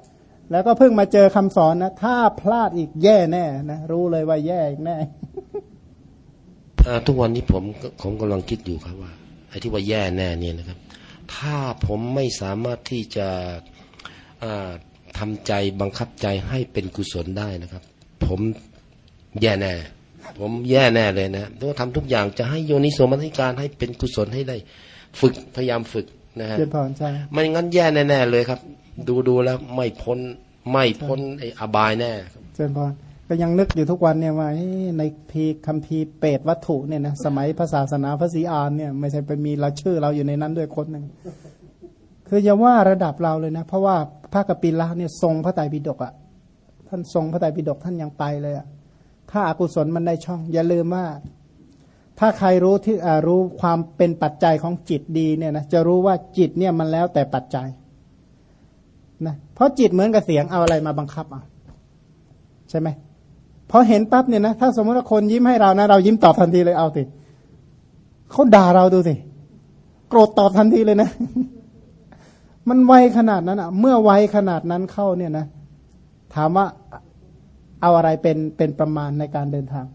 แล้วก็เพิ่งมาเจอคำสอนนะ ถ้าพลาดอีกแย่แน่นะรู้เลยว่าแย่อีกแน่ทุกวันนี้ผมผมกำลังคิดอยู่ครับว่าไอ้ที่ว่าแย่แน่เนี่ยนะครับ ถ้าผมไม่สามารถที่จะทำใจบังคับใจให้เป็นกุศลได้นะครับ ผมแย่แน่ ผมแย่แน่เลยนะต้องทำทุกอย่างจะให้โยนิโสมนสิการให้เป็นกุศลให้ได้ ฝึกพยายามฝึกนะฮะเจริญพรใช่ไม่งั้นแย่แน่ ๆ เลยครับ ดูดูแล้วไม่พ้นไม่พ้นไอ้อบายแน่เจริญพรก็ยังนึกอยู่ทุกวันเนี่ยว่าในพีคัมภีร์เปรตวัตถุเนี่ยนะสมัยภาษาศาสนาพระศรีอานเนี่ยไม่ใช่ไปมีเราชื่อเราอยู่ในนั้นด้วยคนหนึ่งคืออย่าว่าระดับเราเลยนะ เพราะว่าพระกปิละเนี่ยทรงพระไตรปิฎกอะ่ะท่านทรงพระไตรปิฎกท่านยังไปเลยอะ่ะ ถ้าอากุศลมันได้ช่อง อย่าลืมว่า ถ้าใครรู้ที่รู้ความเป็นปัจจัยของจิตดีเนี่ยนะจะรู้ว่าจิตเนี่ยมันแล้วแต่ปัจจัยนะเพราะจิตเหมือนกับเสียงเอาอะไรมาบังคับอะใช่ไหมพอเห็นปั๊บเนี่ยนะถ้าสมมติว่าคนยิ้มให้เรานะ เรายิ้มตอบทันทีเลยเอาสิเขาด่าเราดูสิโกรธตอบทันทีเลยนะ มันไวขนาดนั้นอะ เมื่อไวขนาดนั้นเข้าเนี่ยนะถามว่า เอาอะไรเป็นเป็นประมาณในการเดินทาง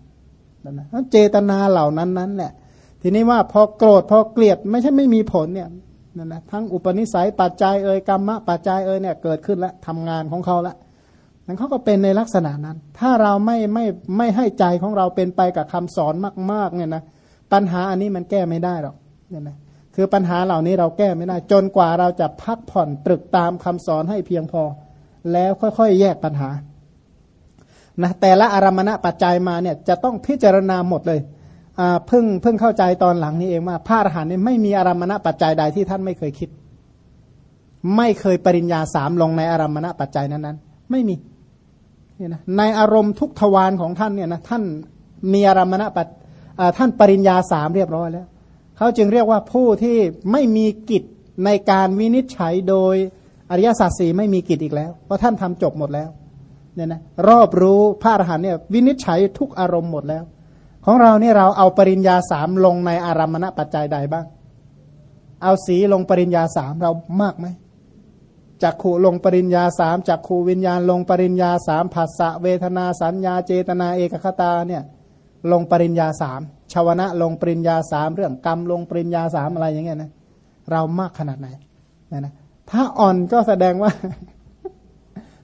นั่นนะเจตนาเหล่านั้นนั้นแหละทีนี้ว่าพอโกรธพอเกลียดไม่ใช่ไม่มีผลเนี่ยนั่นนะทั้งอุปนิสัยปัจจัยเอ่ยกรรมะปัจจัยเอ่ยเนี่ยเกิดขึ้นแล้วทำงานของเขาแล้วนั้นเขาก็เป็นในลักษณะนั้น ถ้าเราไม่ไม่ไม่ให้ใจของเราเป็นไปกับคำสอนมาก ๆ เนี่ยนะปัญหาอันนี้มันแก้ไม่ได้หรอกเนี่ยนะคือปัญหาเหล่านี้เราแก้ไม่ได้ จนกว่าเราจะพักผ่อนตรึกตามคำสอนให้เพียงพอ แล้วค่อยๆ แยกปัญหา นะแต่ละอารมณะปัจจัยมาเนี่ยจะต้องพิจารณาหมดเลยเพิ่งเพิ่งเข้าใจตอนหลังนี้เองว่าพระอรหันต์นี่ไม่มีอารมณะปัจจัยใดที่ท่านไม่เคยคิด ไม่เคยปริญญาสามลงในอารมณะปัจจัยนั้นนั้นไม่มีเนี่ยนะในอารมณ์ทุกทวารของท่านเนี่ยนะท่านมีอารมณะปัจท่านปริญญาสามเรียบร้อยแล้วเขาจึงเรียกว่าผู้ที่ไม่มีกิจในการวินิจฉัยโดยอริยสัจสีไม่มีกิจอีกแล้ว เพราะท่านทำจบหมดแล้ว เนี่ยนะรอบรู้พระอรหันเนี่ยวินิจฉัยทุกอารมณ์หมดแล้ว ของเราเนี่ยเราเอาปริญญาสามลงในอารมณปัจจัยใดบ้าง เอาสีลงปริญญาสามเรามากไหมจักขูลงปริญญาสามจักขูวิญญาณลงปริญญาสามผัสสะเวทนาสัญญาเจตนาเอกคตาเนี่ยลงปริญญาสามชาวนะลงปริญญาสามเรื่องกรรมลงปริญญาสามอะไรอย่างเงี้ยนะเรามากขนาดไหนนะนะถ้าอ่อนก็แสดงว่า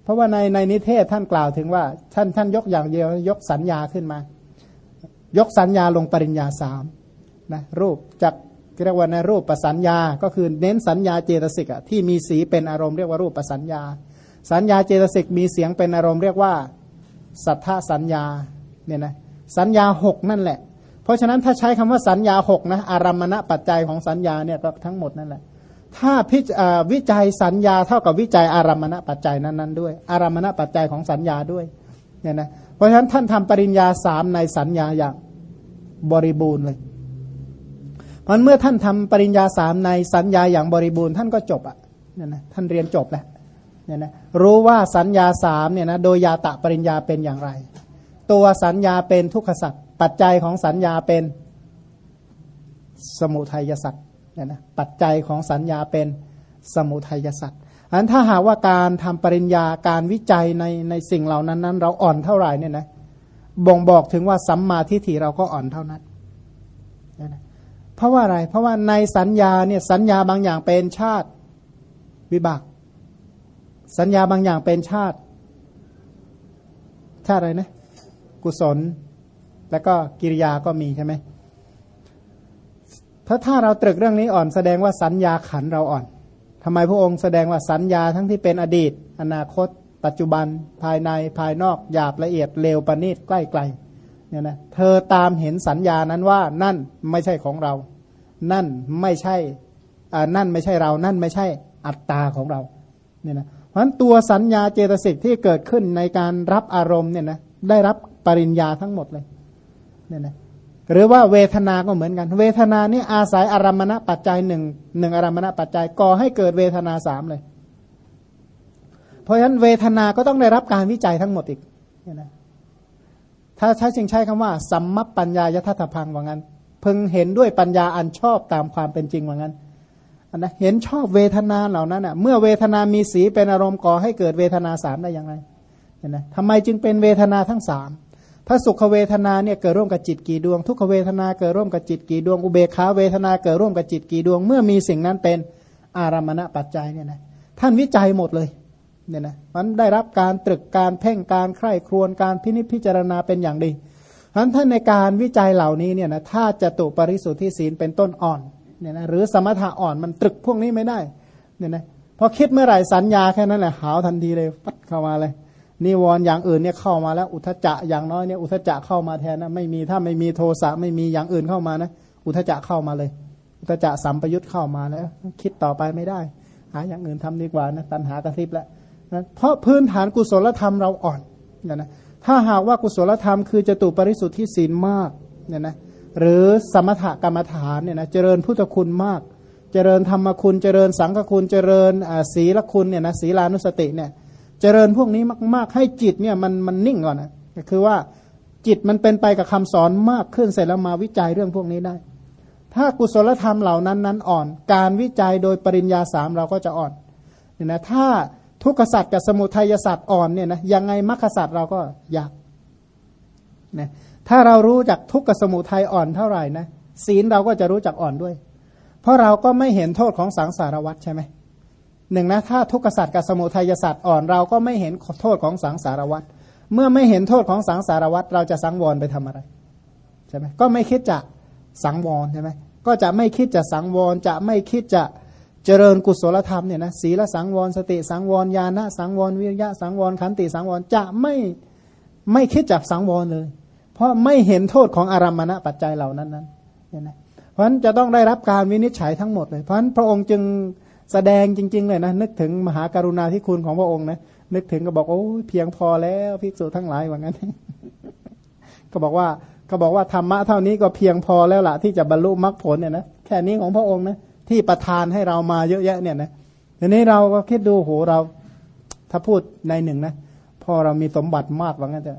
เพราะว่าในในนิเทศท่านกล่าวถึงว่าท่านท่านยกอย่างเดียวยกสัญญาขึ้นมา ยกสัญญาลงปริญญาสามนะรูปจากเรียกว่าในรูปประสัญญา ก็คือเน้นสัญญาเจตสิกอะที่มีสีเป็นอารมณ์เรียกว่ารูปประสัญญา สัญญาเจตสิกมีเสียงเป็นอารมณ์เรียกว่าสัทธสัญญาเนี่ยนะสัญญาหกนั่นแหละ เพราะฉะนั้นถ้าใช้คำว่าสัญญาหกนะอารมณะปัจจัยของสัญญาเนี่ยก็ทั้งหมดนั่นแหละ ถ้าพิจวิจัยสัญญาเท่ากับวิจัยอารมณปัจจัยนั้นๆด้วย อารมณปัจจัยของสัญญาด้วยเนี่ยนะเพราะฉะนั้นท่านทำปริญญาสามในสัญญาอย่างบริบูรณ์เลยเพราะเมื่อท่านทำปริญญาสามในสัญญาอย่างบริบูรณ์ท่านก็จบอะเนี่ยนะท่านเรียนจบแล้วเนี่ยนะรู้ว่าสัญญาสามเนี่ยนะโดยยาตะปริญญาเป็นอย่างไร ตัวสัญญาเป็นทุกขสัตว์ปัจจัยของสัญญาเป็นสมุทัยสัตว์ เนี่ยนะปัจจัยของสัญญาเป็นสมุทัยสัตว์อันถ้าหากว่าการทำปริญญาการวิจัยในในสิ่งเหล่านั้นนั้น เราอ่อนเท่าไหร่เนี่ยนะบ่งบอกถึงว่าสัมมาทิฏฐิเราก็อ่อนเท่านั้นนะเพราะว่าอะไร เพราะว่าในสัญญาเนี่ยสัญญาบางอย่างเป็นชาติวิบาก สัญญาบางอย่างเป็นชาติ ชาติอะไรนะ กุศล แล้วก็กิริยาก็มีใช่ไหม ถ้าถ้าเราตรึกเรื่องนี้อ่อนแสดงว่าสัญญาขันเราอ่อนทำไมพระองค์แสดงว่าสัญญาทั้งที่เป็นอดีต อนาคต ปัจจุบัน ภายในภายนอกหยาบละเอียดเร็วประณีตใกล้ไกลเนี่ยนะเธอตามเห็นสัญญานั้นว่านั่นไม่ใช่ของเรา นั่นไม่ใช่อ่านั่นไม่ใช่เรา นั่นไม่ใช่อัตตาของเราเนี่ยนะเพราะฉะนั้นตัวสัญญาเจตสิกที่เกิดขึ้นในการรับอารมณ์เนี่ยนะได้รับปริญญาทั้งหมดเลยเนี่ยนะ หรือว่าเวทนา ก็เหมือนกัน เวทนานี่อาศัยอารมณปัจจัยหนึ่งหนึ่งอารมณปัจจัยก่อให้เกิดเวทนาสามเลย เพราะฉะนั้นเวทนา ก็ต้องได้รับการวิจัยทั้งหมดอีกนะถ้าใช้ชิงใช้คำว่า สัมมัปปัญญายทัตพังว่างั้นพึงเห็นด้วยปัญญาอันชอบตามความเป็นจริงว่างั้นนะเห็นชอบเวทนาเหล่านั้นอะ เมื่อเวทนามีสีเป็นอารมณ์ก่อให้เกิดเวทนาสามได้อย่างไรเห็นไหมทำไมจึงเป็นเวทนาทั้งสาม ถ้าสุขเวทนาเนี่ยเกิดร่วมกับจิตกี่ดวง ทุกขเวทนาเกิดร่วมกับจิตกี่ดวง อุเบกขาเวทนาเกิดร่วมกับจิตกี่ดวง เมื่อมีสิ่งนั้นเป็นอารามณปัจจัยเนี่ยนะท่านวิจัยหมดเลยเนี่ยนะมันได้รับการตรึกการเพ่งการใคร่ครวญการพินิจพิจารณาเป็นอย่างดีเพราะท่านในการวิจัยเหล่านี้เนี่ยนะถ้าจะตุปริสุทธิศีลเป็นต้นอ่อนเนี่ยนะหรือสมถะอ่อนมันตรึกพวกนี้ไม่ได้เนี่ยนะพอคิดเมื่อไหร่สัญญาแค่นั้นแหละหาวทันทีเลยฟัดเข้ามาเลย นิวรณ์อย่างอื่นเนี่ยเข้ามาแล้ว อุทจจะอย่างน้อยเนี่ยอุทจจะเข้ามาแทนนะไม่มีถ้าไม่มีโทสะไม่มีอย่างอื่นเข้ามานะอุทจจะเข้ามาเลย อุทจจะสัมปยุตเข้ามาแล้ว คิดต่อไปไม่ได้ หาอย่างอื่นทำดีกว่านะตัณหากระซิบแล้วนะเพราะพื้นฐานกุศลธรรมเราอ่อนเนี่ยนะถ้าหากว่ากุศลธรรมคือจตุปริสุทธิศีลมากเนี่ยนะหรือสมถกรรมฐานเนี่ยนะเจริญพุทธคุณมาก เจริญธรรมคุณเจริญสังฆคุณเจริญศีลคุณเนี่ยนะศีลานุสติเนี่ย เจริญพวกนี้มากๆ ให้จิตเนี่ยมันมันนิ่งก่อนนะก็คือว่าจิตมันเป็นไปกับคำสอนมากขึ้นเสร็จแล้วมาวิจัยเรื่องพวกนี้ได้ ถ้ากุศลธรรมเหล่านั้นนั้นอ่อน การวิจัยโดยปริญญาสามเราก็จะอ่อนเนี่ยนะถ้าทุกขสัตว์กับสมุทัยสัตว์อ่อนเนี่ยนะยังไงมรรคสัตว์เราก็ยากนะถ้าเรารู้จักทุกขสมุทัยอ่อนเท่าไหร่นะศีลเราก็จะรู้จักอ่อนด้วย เพราะเราก็ไม่เห็นโทษของสังสารวัฏใช่ไหม หนึ่งนะถ้าทุกขสัตว์กับสมุทัยสัตว์อ่อนเราก็ไม่เห็นโทษของสังสารวัฏเมื่อไม่เห็นโทษของสังสารวัฏเราจะสังวรไปทำอะไรใช่ไหมก็ไม่คิดจะสังวรใช่ไหมก็จะไม่คิดจะสังวรจะไม่คิดจะเจริญกุศลธรรมเนี่ยนะศีลสังวรสติสังวรญาณสังวรวิริยะสังวรขันติสังวรจะไม่ไม่คิดจับสังวรเลย เพราะไม่เห็นโทษของอารมณะปัจจัยเหล่านั้นนั้นเนี่ยนะเพราะฉะนั้นจะต้องได้รับการวินิจฉัยทั้งหมดเลยเพราะฉะนั้นพระองค์จึง แสดงจริง ๆ เลยนะ นึกถึงมหาการุณาธิคุณของพระองค์นะนึกถึงก็บอกโอ้เพียงพอแล้วภิกษุทั้งหลายว่างั้น ก็บอกว่าก็บอกว่าธรรมะเท่านี้ก็เพียงพอแล้วล่ะที่จะบรรลุมรรคผลเนี่ยนะแค่นี้ของพระองค์นะที่ประทานให้เรามาเยอะแยะเนี่ยนะทีนี้เราก็คิดดูโหเรา ถ้าพูดในหนึ่งนะพอเรามีสมบัติมากว่างั้นจะ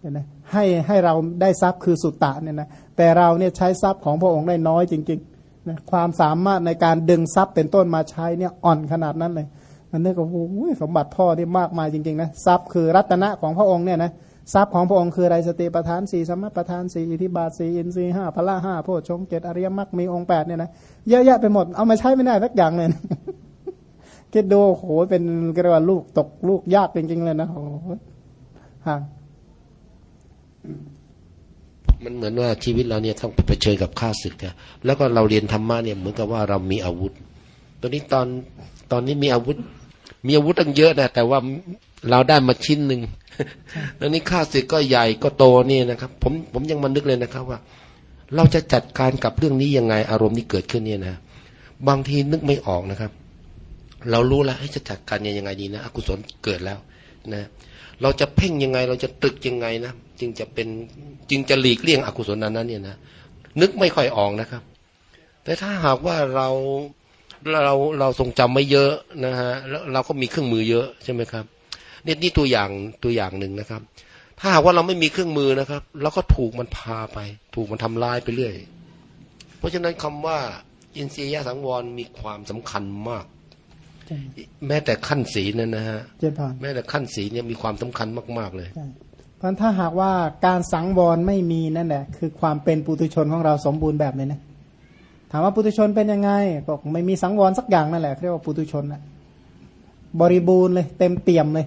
เนี่ยนะให้ให้เราได้ทรัพย์คือสุตตะเนี่ยนะแต่เราเนี่ยใช้ทรัพย์ของพระองค์ได้น้อยจริง ๆ นะความสามารถในการดึงทรัพย์เป็นต้นมาใช้เนี่ยอ่อนขนาดนั้นเลยมันนึกว่าโอ้ยสมบัติพ่อที่มากมายจริงๆนะทรัพย์คือรัตนะของพระองค์เนี่ยนะทรัพย์ของพระองค์คืออะไรสติประธานสี่สมประธานสี่อิทิบาทสี่อินทรีห้าพละห้าโพชงเจ็ดอริยมรรคมีองค์แปดเนี่ยนะเยอะแยะไปหมดเอามาใช้ไม่ได้สักอย่างเลยคิดดูโหเป็นกระว่าลูกตกลูกยากจริงๆเลยนะโอ้ห่าง มันเหมือนว่าชีวิตเราเนี่ยต้องเผชิญกับข้าศึกนะแล้วก็เราเรียนธรรมะเนี่ยเหมือนกับว่าเรามีอาวุธตอนนี้ตอนตอนนี้มีอาวุธ มีอาวุธตั้งเยอะนะแต่ว่าเราได้มาชิ้นหนึ่งแล้วนี้ข้าศึกก็ใหญ่ก็โตนี่นะครับ ผมผมยังมานึกเลยนะครับว่า เราจะจัดการกับเรื่องนี้ยังไงอารมณ์นี้เกิดขึ้นเนี่ยนะบางทีนึกไม่ออกนะครับ เรารู้แล้วให้จะจัดการยังไงดีนะอกุศลเกิดแล้วนะ เราจะเพ่งยังไง เราจะตึกยังไงนะจึงจะเป็นจึงจะหลีกเลี่ยงอกุศลนั้นนั้นเนี่ยนะนึกไม่ค่อยออกนะครับ แต่ถ้าหากว่าเราเราเราทรงจำไม่เยอะนะฮะแล้วเราก็มีเครื่องมือเยอะใช่ไหมครับนี่นี่ตัวอย่างตัวอย่างหนึ่งนะครับ ถ้าหากว่าเราไม่มีเครื่องมือนะครับเราก็ถูกมันพาไป ถูกมันทำลายไปเรื่อย เพราะฉะนั้นคำว่าอินทรียสังวรมีความสำคัญมาก แม้แต่ขั้นศีลนั่นนะฮะแม้แต่ขั้นศีลเนี่ยมีความสำคัญมากๆเลยเพราะถ้าหากว่าการสังวรไม่มีนั่นแหละคือความเป็นปุถุชนของเราสมบูรณ์แบบเลยนะถามว่าปุถุชนเป็นยังไงบอกไม่มีสังวรสักอย่างนั่นแหละเรียกว่าปุถุชนนะบริบูรณ์เลย เต็มเปี่ยมเลย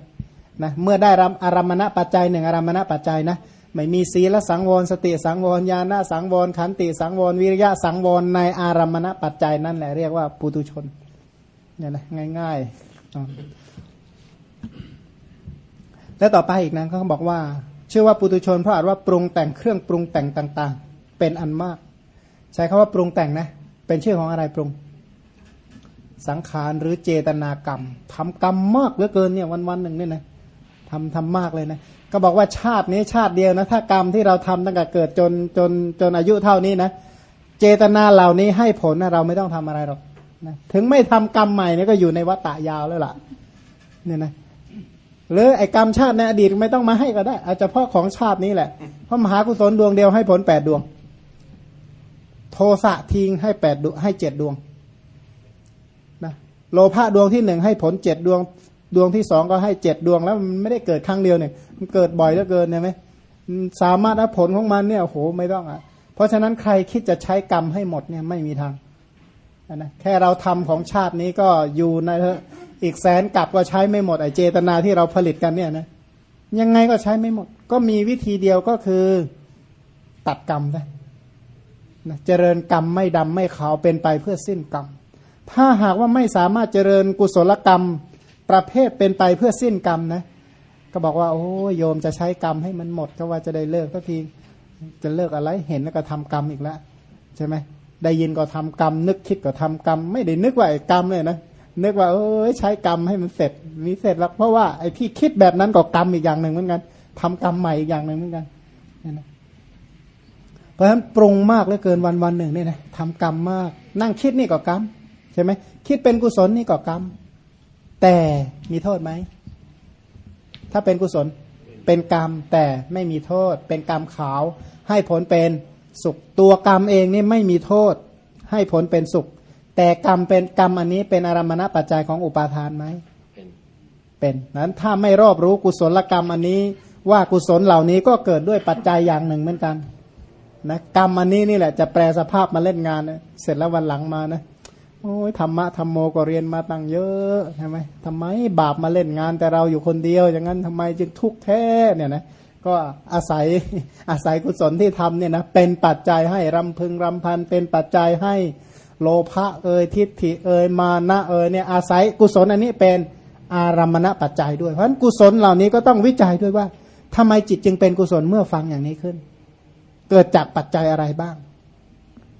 นะเมื่อได้รับอารมณปัจจัยหนึ่งอารมณปัจจัยนะไม่มีศีลสังวรสติสังวรญาณสังวรขันติสังวรวิริยะสังวรในอารมณปัจจัยนั่นแหละเรียกว่าปุตุชน เนี่ยนะง่ายๆ แล้วต่อไปอีกนะเขาบอกว่า ชื่อว่าปุตุชนเพราะอาจว่าปรุงแต่งเครื่องปรุงแต่งต่าง ๆ เป็นอันมาก ใช้คาว่าปรุงแต่งนะ เป็นชื่อของอะไรปรุง สังขารหรือเจตนากรรมทำกรรมมากเหลือเกินเนี่ยวันๆหนึ่งเนี่ยนะทำทำมากเลยนะ ก็บอกว่าชาตินี้ชาติเดียวนะ ถ้ากรรมที่เราทำตั้งแต่เกิดจนจนจนอายุเท่านี้นะ เจตนาเหล่านี้ให้ผลนะเราไม่ต้องทำอะไรหรอก นะถึงไม่ทำกรรมใหม่เนี่ยก็อยู่ในวัฏฏะยาวแล้วล่ะเนี่ยนะหรือไอ้กรรมชาติในอดีตไม่ต้องมาให้ก็ได้ อาจจะเพราะของชาตินี้แหละเพราะมหากุศลดวงเดียวให้ผลแปดดวง โทสะทิ้งให้แปดดวงให้เจ็ดดวงนะโลภะดวงที่หนึ่งให้ผลเจ็ดดวง ดวงที่สองก็ให้เจ็ดดวง แล้วมันไม่ได้เกิดครั้งเดียวเนี่ยมันเกิดบ่อยเหลือเกินใช่ไหมสามารถผลของมันเนี่ยโหไม่ต้องอะ เพราะฉะนั้นใครคิดจะใช้กรรมให้หมดเนี่ยไม่มีทาง นะแค่เราทำของชาตินี้ก็อยู่ในอีกแสนกลับก็ใช้ไม่หมดไอเจตนาที่เราผลิตกันเนี่ยนะยังไงก็ใช้ไม่หมด ก็มีวิธีเดียวก็คือตัดกรรมได้นะเจริญกรรมไม่ดำไม่ขาวเป็นไปเพื่อสิ้นกรรม ถ้าหากว่าไม่สามารถเจริญกุศลกรรมประเภทเป็นไปเพื่อสิ้นกรรมนะก็บอกว่า โอ้โยมจะใช้กรรมให้มันหมดก็ว่าจะได้เลิกสักทีจะเลิกอะไรเห็นแล้วก็ทำกรรมอีกแล้วใช่ไหม ได้ยินก็ทำกรรม นึกคิดก็ทำกรรม ไม่ได้นึกว่าไอ้กรรมเลยนะนึกว่าเอ้ยใช้กรรมให้มันเสร็จมีเสร็จแล้ว เพราะว่าไอ้ที่คิดแบบนั้นก็กรรมอีกอย่างหนึ่งเหมือนกันทำกรรมใหม่อีกอย่างหนึ่งเหมือนกันนี่นะเพราะฉะนั้นปรุงมากเหลือเกินวันวันหนึ่งเนี่ยนะทำกรรมมาก นั่งคิดนี่ก็กรรมใช่ไหมคิดเป็นกุศลนี่ก็กรรมแต่มีโทษไหมถ้าเป็นกุศลเป็นกรรมแต่ไม่มีโทษ เป็นกรรมขาวให้ผลเป็น สุขตัวกรรมเองนี่ไม่มีโทษให้ผลเป็นสุข แต่กรรมเป็นกรรมอันนี้เป็นอารมณปัจจัยของอุปาทานไหมเป็นเป็นนั้นถ้าไม่รอบรู้กุศลกรรมอันนี้ว่ากุศลเหล่านี้ก็เกิดด้วยปัจจัยอย่างหนึ่งเหมือนกันนะกรรมอันนี้นี่แหละจะแปลสภาพมาเล่นงานนะเสร็จแล้ววันหลังมานะโอ้ยธรรมะธรรมโมก็เรียนมาตั้งเยอะใช่ไหมทำไมบาปมาเล่นงานแต่เราอยู่คนเดียว อย่างนั้นทำไมจึงทุกข์แท้เนี่ยนะ ก็อาศัยอาศัยกุศลที่ทำเนี่ยนะเป็นปัจจัยให้รำพึงรำพันเป็นปัจจัยให้โลภะเอยทิฏฐิเอยมานะเอยเนี่ยอาศัยกุศลอันนี้เป็นอารมณปัจจัยด้วยเพราะฉะนั้นกุศลเหล่านี้ก็ต้องวิจัยด้วยว่าทำไมจิตจึงเป็นกุศลเมื่อฟังอย่างนี้ขึ้น เกิดจากปัจจัยอะไรบ้าง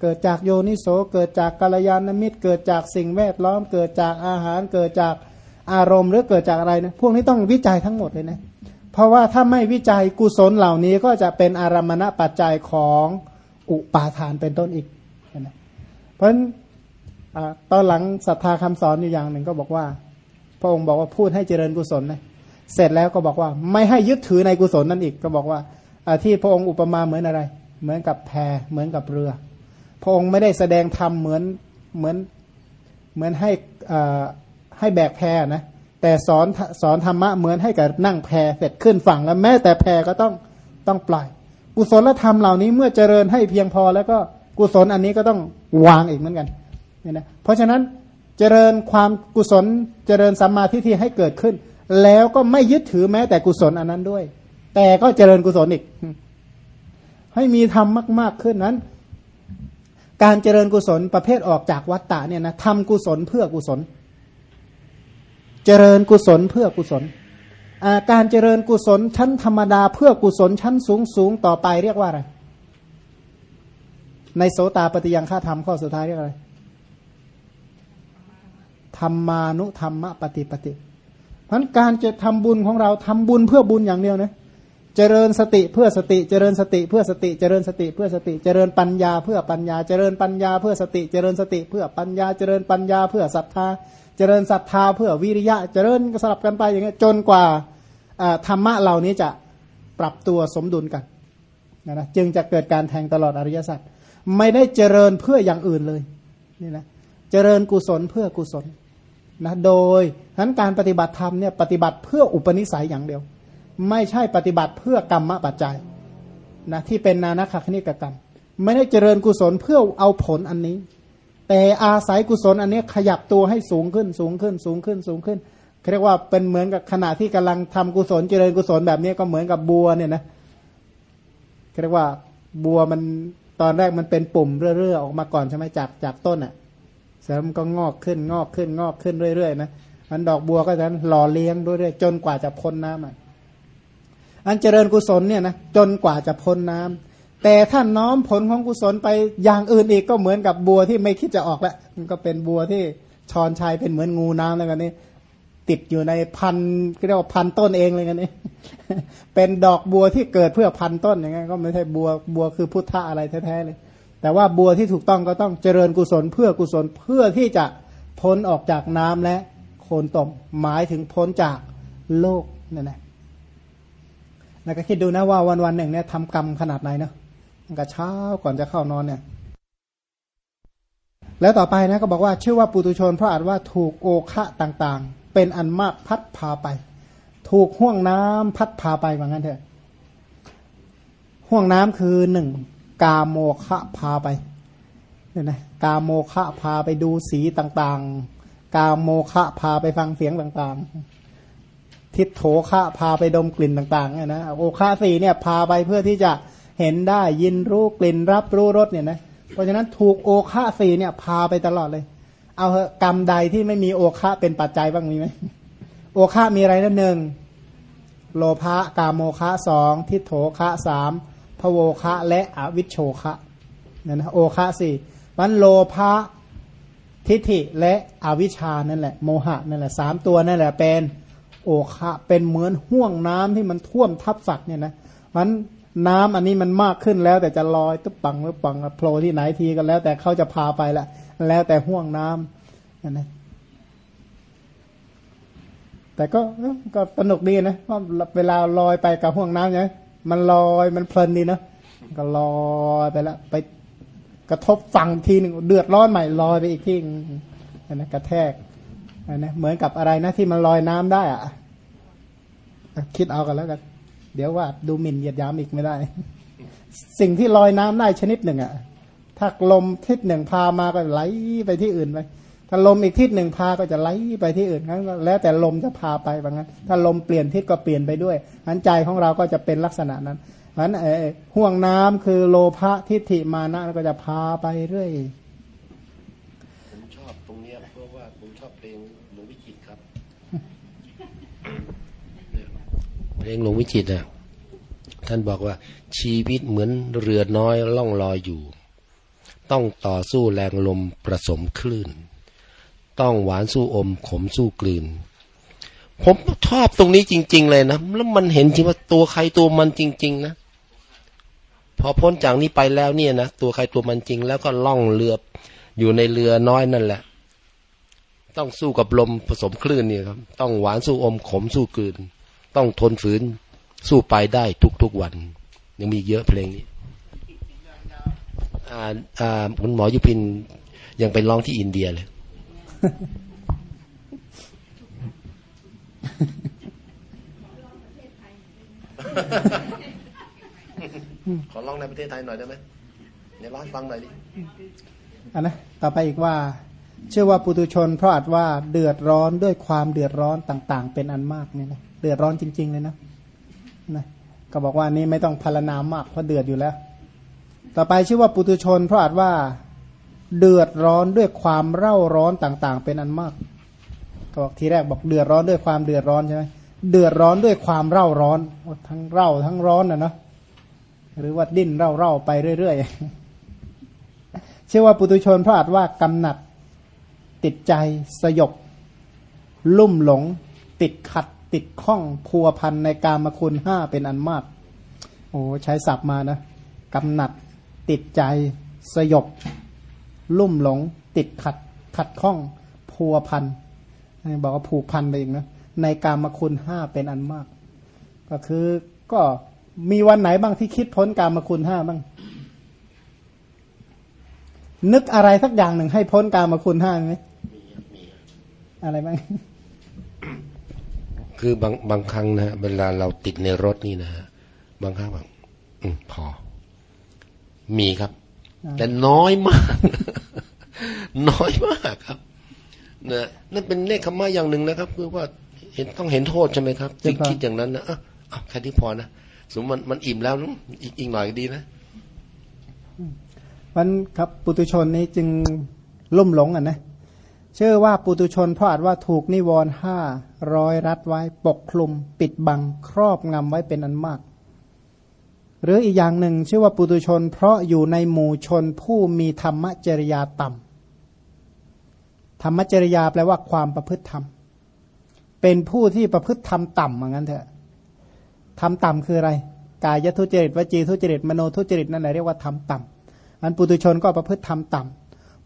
เกิดจากโยนิโสเกิดจากกัลยาณมิตร เกิดจากสิ่งแวดล้อม เกิดจากอาหาร เกิดจากอารมณ์หรือเกิดจากอะไรนะพวกนี้ต้องวิจัยทั้งหมดเลยนะ เพราะว่าถ้าไม่วิจัยกุศลเหล่านี้ก็จะเป็นอารมณปัจจัยของอุปาทานเป็นต้นอีกนะเพราะฉะนั้นตอนหลังศรัทธาคำสอนอยู่อย่างหนึ่งก็บอกว่า พระองค์บอกว่าพูดให้เจริญกุศลนะเสร็จแล้วก็บอกว่าไม่ให้ยึดถือในกุศลนั่นอีกก็บอกว่าที่พระองค์อุปมาเหมือนอะไร เหมือนกับแพเหมือนกับเรือ พระองค์ไม่ได้แสดงธรรมเหมือนเหมือนเหมือนให้ให้แบกแพนะ แต่สอนสอนธรรมะเหมือนให้กับนั่งแพเสร็จขึ้นฝั่งแล้วแม้แต่แพก็ต้องต้องปล่อย กุศลธรรมเหล่านี้เมื่อเจริญให้เพียงพอแล้วก็กุศลอันนี้ก็ต้องวางอีกเหมือนกันเนี่ยนะเพราะฉะนั้นเจริญความกุศลเจริญสัมมาทิฏฐิให้เกิดขึ้น แล้วก็ไม่ยึดถือแม้แต่กุศลอันนั้นด้วย แต่ก็เจริญกุศลอีก ให้มีธรรมมาก ๆขึ้นนั้น การเจริญกุศลประเภทออกจากวัฏฏะเนี่ยนะทำกุศลเพื่อกุศล เจริญกุศลเพื่อกุศล การเจริญกุศลชั้นธรรมดาเพื่อกุศลชั้นสูงสูงต่อไปเรียกว่าอะไร ในโสตาปฏิยังฆาธรรมข้อสุดท้ายเรียกอะไรธรรมานุธรรมปฏิปฏิพราะการจะทำบุญของเราทำบุญเพื่อบุญอย่างเดียวนะเจริญสติเพื่อสติ เจริญสติเพื่อสติ เจริญสติเพื่อสติ เจริญปัญญาเพื่อปัญญา เจริญปัญญาเพื่อสติ เจริญสติเพื่อปัญญา เจริญปัญญาเพื่อศรัทธา เจริญศรัทธาเพื่อวิริยะ เจริญสลับกันไปอย่างเงี้ยจนกว่าธรรมะเหล่านี้จะปรับตัวสมดุลกันนะจึงจะเกิดการแทงตลอดอริยสัจไม่ได้เจริญเพื่ออย่างอื่นเลยนี่นะเจริญกุศลเพื่อกุศลนะโดยนั้นการปฏิบัติธรรมเนี่ยปฏิบัติเพื่ออุปนิสัยอย่างเดียว ไม่ใช่ปฏิบัติเพื่อกรรมปัจจัยนะที่เป็นนานาคคณิกกรรม ไม่ได้เจริญกุศลเพื่อเอาผลอันนี้ แต่อาศัยกุศลอันนี้ขยับตัวให้สูงขึ้นสูงขึ้นสูงขึ้นสูงขึ้นเรียกว่าเป็นเหมือนกับขณะที่กำลังทำกุศลเจริญกุศลแบบนี้ก็เหมือนกับบัวเนี่ยนะเรียกว่าบัวมันตอนแรกมันเป็นปุ่มเรื่อยๆออกมาก่อนใช่ไหมจากจากต้นอะเสริมก็งอกขึ้นงอกขึ้นงอกขึ้นเรื่อยๆนะมันดอกบัวก็จะหล่อเลี้ยงเรื่อยๆจนกว่าจะพ้นน้ำอันเจริญกุศลเนี่ยนะจนกว่าจะพ้นน้ำ แต่ถ้าน้อมผลของกุศลไปอย่างอื่นอีกก็เหมือนกับบัวที่ไม่คิดจะออกแล้วมันก็เป็นบัวที่ชอนชัยเป็นเหมือนงูน้ำแล้วกันนี่ติดอยู่ในพันเรียกว่าพันต้นเองเลยกันนี่เป็นดอกบัวที่เกิดเพื่อพันต้นอย่างเงี้ยก็ไม่ใช่บัวบัวคือพุทธะอะไรแท้ๆเลย แต่ว่าบัวที่ถูกต้องก็ต้องเจริญกุศลเพื่อกุศลเพื่อที่จะพ้นออกจากน้ำและโคลนตมหมายถึงพ้นจากโลกนั่นแหละแล้วก็คิดดูนะว่าวันวันหนึ่งเนี่ยทำกรรมขนาดไหนเนาะ ตั้งแต่เช้าก่อนจะเข้านอนเนี่ย แล้วต่อไปนะก็บอกว่าชื่อว่าปุตุชนเพราะอาจว่าถูกโอคะต่างๆ เป็นอันมากพัดพาไป ถูกห่วงน้ำพัดพาไปว่างั้นเถอะห่วงน้ำคือหนึ่งกาโมคะพาไปเนี่ยนะกาโมคะพาไปดูสีต่างๆ กาโมคะพาไปฟังเสียงต่างๆ ทิศโถคะพาไปดมกลิ่นต่างๆเนี่ยนะโอคะสีเนี่ยพาไปเพื่อที่จะ เห็นได้ยินรู้กลิ่นรับรู้รสเนี่ยนะเพราะฉะนั้นถูกโอคะสีเนี่ยพาไปตลอดเลย เอาเถอะกรรมใดที่ไม่มีโอคะเป็นปัจจัยบ้างมีไหมโอคะมีอะไรนั่นหนึ่งโลภะกามโมคะสองทิฏโถคะสามพโวคะและอวิชโชคะนี่ยนะโอคะสี่มันโลภะทิฏฐิและอวิชานั่นแหละโมหะนั่นแหละสามตัวนั่นแหละเป็นโอคะเป็นเหมือนห่วงน้ำที่มันท่วมทับฝักเนี่ยนะมัน น้ำอันนี้มันมากขึ้นแล้วแต่จะลอยตุ๊บปังตุ๊บปังโผล่ที่ไหนทีกันแล้ว แต่เขาจะพาไปละแล้วแต่ห่วงน้ำนั่นะแต่ก็ก็สนุกดีนะว่าเวลาลอยไปกับห่วงน้ำเนี่ยมันลอยมันเพลินดีนะก็ลอยไปแล้วไปกระทบฝั่งทีหนึ่งเดือดร้อนใหม่ลอยไปอีกที่นะกระแทกนะเหมือนกับอะไรนะที่มันลอยน้ำได้อะคิดเอากันแล้วกัน เดี๋ยวว่าดูหมิ่นเหยียดยามอีกไม่ได้ สิ่งที่ลอยน้ำได้ชนิดหนึ่งอะ่ะ ถ้าลมทิศหนึ่งพามาก็ไหลไปที่อื่นไปถ้าลมอีกทิศหนึ่งพาก็จะไหลไปที่อื่นนั้นแล้วแต่ลมจะพาไปแบบนั้นถ้าลมเปลี่ยนทิศก็เปลี่ยนไปด้วยอันใจของเราก็จะเป็นลักษณะนั้นเพราะนั้นห่วงน้ำคือโลภะทิฏฐิมานะก็จะพาไปเรื่อยผมชอบตรงนี้เพราะว่าผมชอบเพลงหลวงวิจิตครับ เพลงหลวงวิจิตอะท่านบอกว่าชีวิตเหมือนเรือน้อยล่องลอยอยู่ ต้องต่อสู้แรงลมผสมคลื่น ต้องหวานสู้อมขมสู้กลืน ผมชอบตรงนี้จริง ๆ เลยนะ แล้วมันเห็นจริงว่าตัวใครตัวมันจริง ๆ นะพอพ้นจากนี้ไปแล้วเนี่ยนะตัวใครตัวมันจริง แล้วก็ล่องเรืออยู่ในเรือน้อยนั่นแหละ ต้องสู้กับลมผสมคลื่นเนี่ยครับ ต้องหวานสู้อมขมสู้กลืน ต้องทนฝืนสู้ไปได้ทุกๆวัน ยังมีเยอะเพลงนี้อ่าอ่าคุณหมอยุพินยังไปร้องที่อินเดียเลย ขอร้องในประเทศไทยหน่อยได้ไหมเดี๋ยวร้องฟังหน่อยดิอันนะต่อไปอีกว่า เชื่อว่าปุตุชนเพราะอาจว่าเดือดร้อนด้วยความเดือดร้อนต่าง ๆ เป็นอันมากเนี่ยนะ เดือดร้อนจริง ๆ เลยนะนะก็บอกว่านี่ไม่ต้องพารณามากเพราะเดือดอยู่แล้ว ต่อไปชื่อว่าปุตุชน เพราะอาจว่าเดือดร้อนด้วยความเร่าร้อนต่าง ๆ เป็นอันมากก็บอกทีแรกบอกเดือดร้อนด้วยความเดือดร้อนใช่ไหมเดือดร้อนด้วยความเร่าร้อนทั้งเร่าทั้งร้อนนะเนาะหรือว่าดิ้นเร่าเร่าไปเรื่อยๆชื่อว่าปุตุชนเพราะอาจว่ากำหนัด ติดใจสยบ ลุ่มหลง ติดขัด ติดข้องพัวพันในกามคุณห้าเป็นอันมาก โอ้ใช้ศัพท์มานะกำหนัด ติดใจ สยบ ลุ่มหลง ติดขัด ขัดข้อง พัวพันบอกว่าผูกพันไปอีกนะในกามคุณห้าเป็นอันมาก ก็คือก็มีวันไหนบ้างที่คิดพ้นกามคุณห้าบ้าง นึกอะไรสักอย่างหนึ่งให้พ้นกามคุณห้าไหมอะไรบ้าง คือบางบางครั้งนะ เวลาเราติดในรถนี่นะฮะบางครั้งแบบอืมพอ มีครับ แต่น้อยมาก น้อยมากครับนะนั่นเป็นเนคขมาอย่างหนึ่งนะครับคือว่าเห็นต้องเห็นโทษใช่ไหมครับจึงคิดอย่างนั้นนะอะแค่ที่พอนะสมมติมันมันอิ่มแล้วนุอีกอีกหน่อยก็ดีนะมันครับปุตุชนนี้จึงลุ่มหลงอะนะเชื่อว่าปุตุชนเพราะอาจว่าถูกนิวรณ์ห้าร้อยรัดไว้ ปกคลุม ปิดบัง ครอบงำไว้เป็นอันมาก หรืออีกอย่างหนึ่งชื่อว่าปุตุชน เพราะอยู่ในหมู่ชนผู้มีธรรมจริยาต่ำธรรมจริยาแปลว่าความประพฤติธรรม เป็นผู้ที่ประพฤติธรรมต่ำเหมือนกันเถอะทำต่ำคืออะไร กายทุจริตวจีทุจริตมโนทุจริตนั่นแหละเรียกว่าทำต่ำอันปุตุชนก็ประพฤติธรรมต่ำ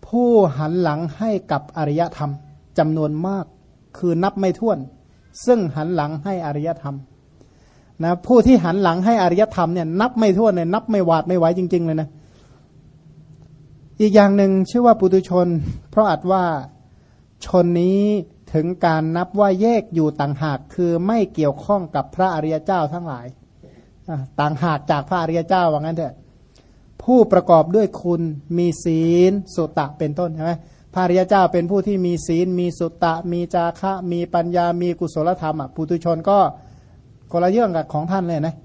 ผู้หันหลังให้กับอริยธรรมจำนวนมากคือนับไม่ถ้วน ซึ่งหันหลังให้อริยธรรมนะผู้ที่หันหลังให้อริยธรรมเนี่ยนับไม่ถ้วนเลยนับไม่หวาดไม่ไหวจริง ๆ เลยนะอีกอย่างหนึ่งชื่อว่าปุตุชน เพราะอาจว่าชนนี้ถึงการนับว่าแยกอยู่ต่างหากคือไม่เกี่ยวข้องกับพระอริยเจ้าทั้งหลายต่างหากจากพระอริยเจ้าว่างั้นเถอะ ผู้ประกอบด้วยคุณมีศีล สุตะเป็นต้นใช่ไหมพระริยเจ้าเป็นผู้ที่มีศีล มีสุตะ มีจาคะ มีปัญญา มีกุศลธรรมอะปุตุชนก็คนละเรื่องกับของท่านเลยนะ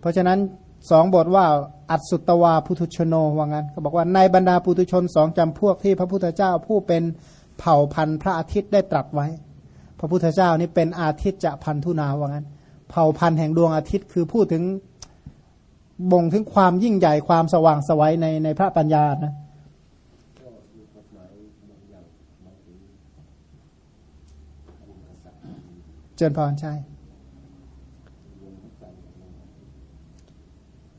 เพราะฉะนั้นสองบทว่า อัศสุตวาพุทุชโนว่างั้นก็บอกว่าในบรรดาปุตุชนสองจำพวกที่พระพุทธเจ้าผู้เป็นเผ่าพันธุ์พระอาทิตย์ได้ตรัสไว้ พระพุทธเจ้านี่เป็นอาทิตย์จะพันธุนาว่างั้น เผ่าพันธุ์แห่งดวงอาทิตย์คือพูดถึง บ่งถึงความยิ่งใหญ่ความสว่างสวัยในในพระปัญญานะเจริญพรใช่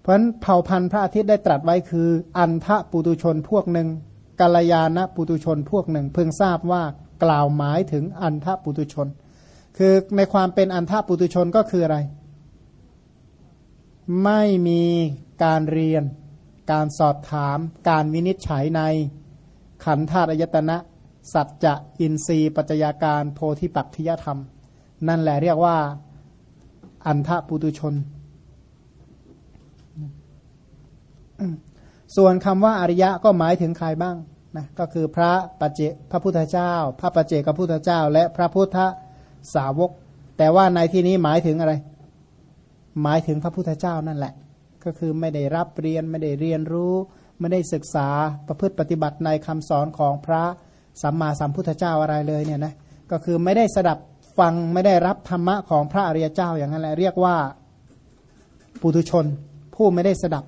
เพราะนั้นเผ่าพันธุ์พระอาทิตย์ได้ตรัสไว้คือ อันทะปุตุชนพวกหนึ่งกัลยาณปุตุชนพวกหนึ่ง เพิ่งทราบว่ากล่าวหมายถึงอันทะปุตุชน คือในความเป็นอันทะปุตุชนก็คืออะไร ไม่มีการเรียน การสอบถาม การวินิจฉัยใน ขันธาตุอายตนะ สัจจะอินทรีย์ปัจจยาการโพธิปักขิยธรรม นั่นแหละเรียกว่า อันทะปุตุชน ส่วนคำว่าอริยะก็หมายถึงใครบ้างนะก็คือพระปัจเจพระพุทธเจ้า พระปัจเจกพุทธเจ้า และพระพุทธสาวก แต่ว่าในที่นี้หมายถึงอะไร หมายถึงพระพุทธเจ้านั่นแหละ ก็คือไม่ได้รับเรียนไม่ได้เรียนรู้ ไม่ได้ศึกษาประพฤติปฏิบัติในคำสอนของพระสัมมาสัมพุทธเจ้าอะไรเลยเนี่ยนะก็คือไม่ได้สดับฟังไม่ได้รับธรรมะของพระอริยเจ้าอย่างนั้นแหละเรียกว่าปุถุชน ผู้ไม่ได้สดับ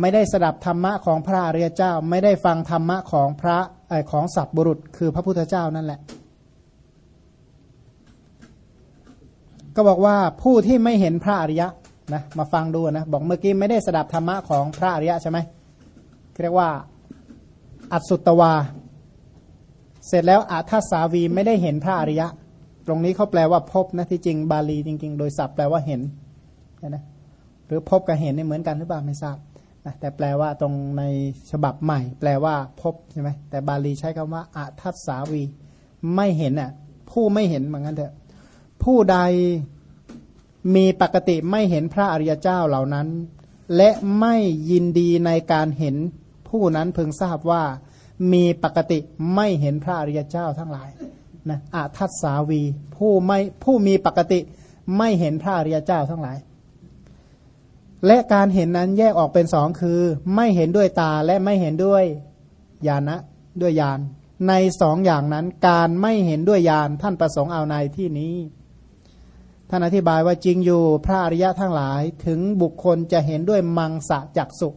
ไม่ได้สดับธรรมะของพระอริยเจ้า ไม่ได้ฟังธรรมะของพระของสัตบุรุษ คือพระพุทธเจ้านั่นแหละ ก็บอกว่าผู้ที่ไม่เห็นพระอริยะนะมาฟังดูนะบอกเมื่อกี้ไม่ได้สดับธรรมะของพระอริยะใช่ไหมเรียกว่าอัสุตวา เสร็จแล้วอัทสาวีไม่ได้เห็นพระอริยะ ตรงนี้เขาแปลว่าพบนะที่จริงบาลีจริง ๆ โดยศัพท์แปลว่าเห็นนะหรือพบกับเห็นนี่เหมือนกันหรือเปล่าไม่ทราบนะแต่แปลว่าตรงในฉบับใหม่ แปลว่าพบใช่ไหมแต่บาลีใช้คำว่าอัทัสาวี ไม่เห็นอะผู้ไม่เห็นเหมือนกันเถอะ ผู้ใดมีปกติไม่เห็นพระอริยเจ้าเหล่านั้น และไม่ยินดีในการเห็นผู้นั้นเพิ่งทราบว่า มีปกติไม่เห็นพระอริยเจ้าทั้งหลายนะอาทัศสาวีผู้ไม่ผู้มีปกติไม่เห็นพระอริยเจ้าทั้งหลาย และการเห็นนั้นแยกออกเป็นสองคือ ไม่เห็นด้วยตาและไม่เห็นด้วยญาณนะด้วยญาณในสองอย่างนั้นการไม่เห็นด้วยญาณท่านประสงค์เอาในที่นี้ ท่านอธิบายว่าจริงอยู่พระอริยะทั้งหลายถึงบุคคลจะเห็นด้วยมังสะจักสุ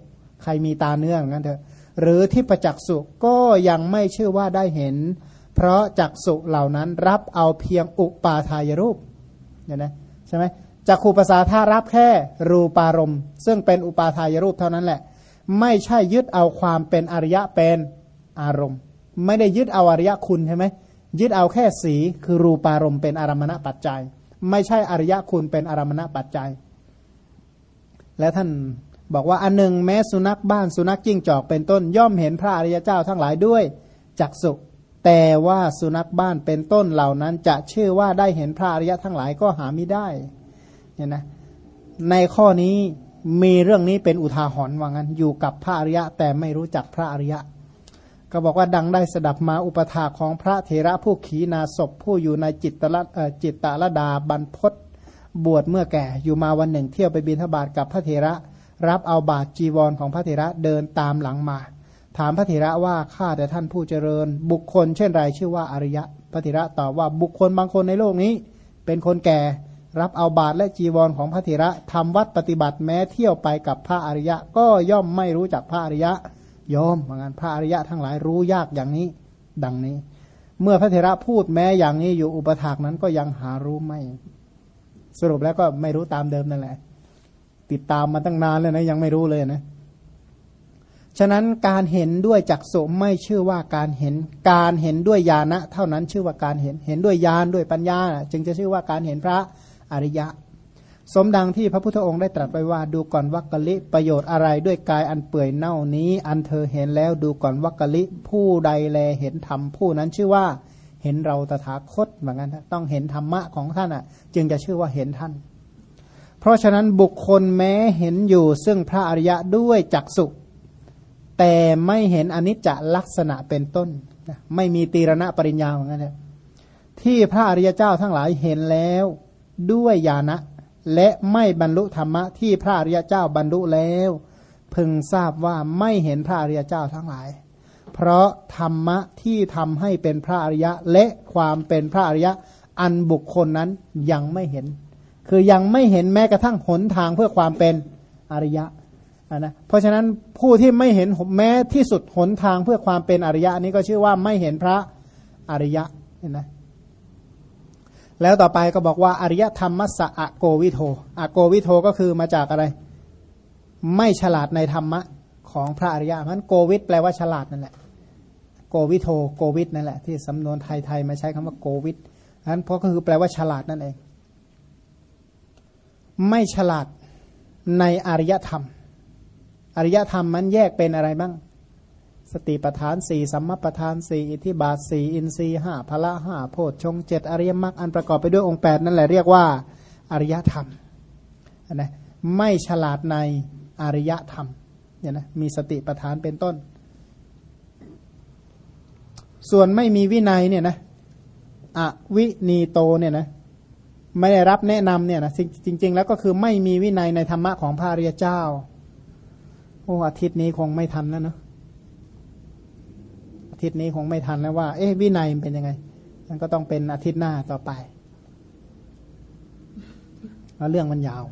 ใครมีตาเนื้อองั้นเถอะหรือที่ประจักษุก็ยังไม่ชื่อว่าได้เห็น เพราะจักษุเหล่านั้นรับเอาเพียงอุปาทายรูปเนี่ยนะใช่ไหมจักขูภาษาท่ารับแค่รูปารมณ์ ซึ่งเป็นอุปาทายรูปเท่านั้นแหละ ไม่ใช่ยึดเอาความเป็นอริยะเป็นอารมณ์ ไม่ได้ยึดเอาอริยะคุณใช่ไหมยึดเอาแค่สีคือรูปารมณ์เป็นอารมณปัจจัย ไม่ใช่อริยะคุณเป็นอารมณปัจจัย และท่านบอกว่าอันหนึ่งแม้สุนัขบ้านสุนัขจิ้งจอกเป็นต้นย่อมเห็นพระอริยเจ้าทั้งหลายด้วยจักสุแต่ว่าสุนัขบ้านเป็นต้นเหล่านั้นจะชื่อว่าได้เห็นพระอริยะทั้งหลายก็หาไม่ได้เนี่ยนะในข้อนี้มีเรื่องนี้เป็นอุทาหรณ์ว่างั้นอยู่กับพระอริยะแต่ไม่รู้จักพระอริยะ ก็บอกว่าดังได้สดับมาอุปถาของพระเถระผู้ขีนาศพผู้อยู่ในจิตตะจิตตละดาบรรพศบวชเมื่อแก่อยู่มาวันหนึ่งเที่ยวไปบิณฑบาตกับพระเถระ รับเอาบาตรจีวรของพระเถระเดินตามหลังมา ถามพระเถระว่าข้าแต่ท่านผู้เจริญ บุคคลเช่นไรชื่อว่าอริยะ พระเถระตอบว่าบุคคลบางคนในโลกนี้ เป็นคนแก่รับเอาบาตรและจีวรของพระเถระทำวัดปฏิบัติแม้เที่ยวไปกับพระอริยะ ก็ย่อมไม่รู้จักพระอริยะ ยอมเหมือนกันพระอริยะทั้งหลายรู้ยากอย่างนี้ ดังนี้ เมื่อพระเถระพูดแม้อย่างนี้อยู่อุปถากนั้นก็ยังหารู้ไม่ สรุปแล้วก็ไม่รู้ตามเดิมนั่นแหละ ติดตามมาตั้งนานแล้วนะยังไม่รู้เลยนะฉะนั้นการเห็นด้วยจักสุไม่ชื่อว่าการเห็น การเห็นด้วยญาณะเท่านั้นชื่อว่าการเห็น เห็นด้วยญาณด้วยปัญญา จึงจะชื่อว่าการเห็นพระอริยะ สมดังที่พระพุทธองค์ได้ตรัสไว้ว่าดูก่อนวักกะลิ ประโยชน์อะไรด้วยกายอันเปื่อยเน่านี้ อันเธอเห็นแล้วดูก่อนวักกะลิ ผู้ใดแลเห็นธรรมผู้นั้นชื่อว่าเห็นเราตถาคตเหมือนกันต้องเห็นธรรมะของท่านอะ จึงจะชื่อว่าเห็นท่าน เพราะฉะนั้นบุคคลแม้เห็นอยู่ซึ่งพระอริยะด้วยจักสุแต่ไม่เห็นอนิจจลักษณะเป็นต้นไม่มีตีรณะปริญญาเหมือนกันเลยที่พระอริยเจ้าทั้งหลายเห็นแล้วด้วยญาณะ และไม่บรรลุธรรมะที่พระอริยเจ้าบรรลุแล้ว พึงทราบว่าไม่เห็นพระอริยเจ้าทั้งหลาย เพราะธรรมะที่ทำให้เป็นพระอริยะและความเป็นพระอริยะอันบุคคลนั้นยังไม่เห็น คือยังไม่เห็นแม้กระทั่งหนทางเพื่อความเป็นอริยะนะเพราะฉะนั้นผู้ที่ไม่เห็นแม้ที่สุดหนทางเพื่อความเป็นอริยะนี้ก็ชื่อว่าไม่เห็นพระอริยะเห็นไหม แล้วต่อไปก็บอกว่าอริยธรรมมัสสะอะโกวิโทอะโกวิโทก็คือมาจากอะไร ไม่ฉลาดในธรรมะของพระอริยะมันโกวิทแปลว่าฉลาดนั่นแหละ โกวิโทโกวิทนั่นแหละ ที่สำนวนไทยๆมาใช้คำว่าโกวิทนั้นเพราะก็คือแปลว่าฉลาดนั่นเอง ไม่ฉลาดในอริยธรรม อริยธรรมมันแยกเป็นอะไรบ้าง สติปทานสี่สัมมาปทานสี่อิทธิบาทสี่อินทรีห้าพละห้าโพชฌงเจ็ดอริยมรรคอันประกอบไปด้วยองค์แปดนั่นแหละเรียกว่าอริยธรรมนะไม่ฉลาดในอริยธรรมเนี่ยนะมีสติปทานเป็นต้น ส่วนไม่มีวินัยเนี่ยนะอวินีโตเนี่ยนะไม่ได้รับแนะนำเนี่ยนะจริง ๆ แล้วก็คือไม่มีวินัยในธรรมะของพระอริยเจ้าโอ้อาทิตย์นี้คงไม่ทันแล้วเนาะ ทิตย์นี้คงไม่ทันแล้วว่า เอ๊ะวินัยมันเป็นยังไง มันก็ต้องเป็นอาทิตย์หน้าต่อไปแล้วเรื่องมันยาว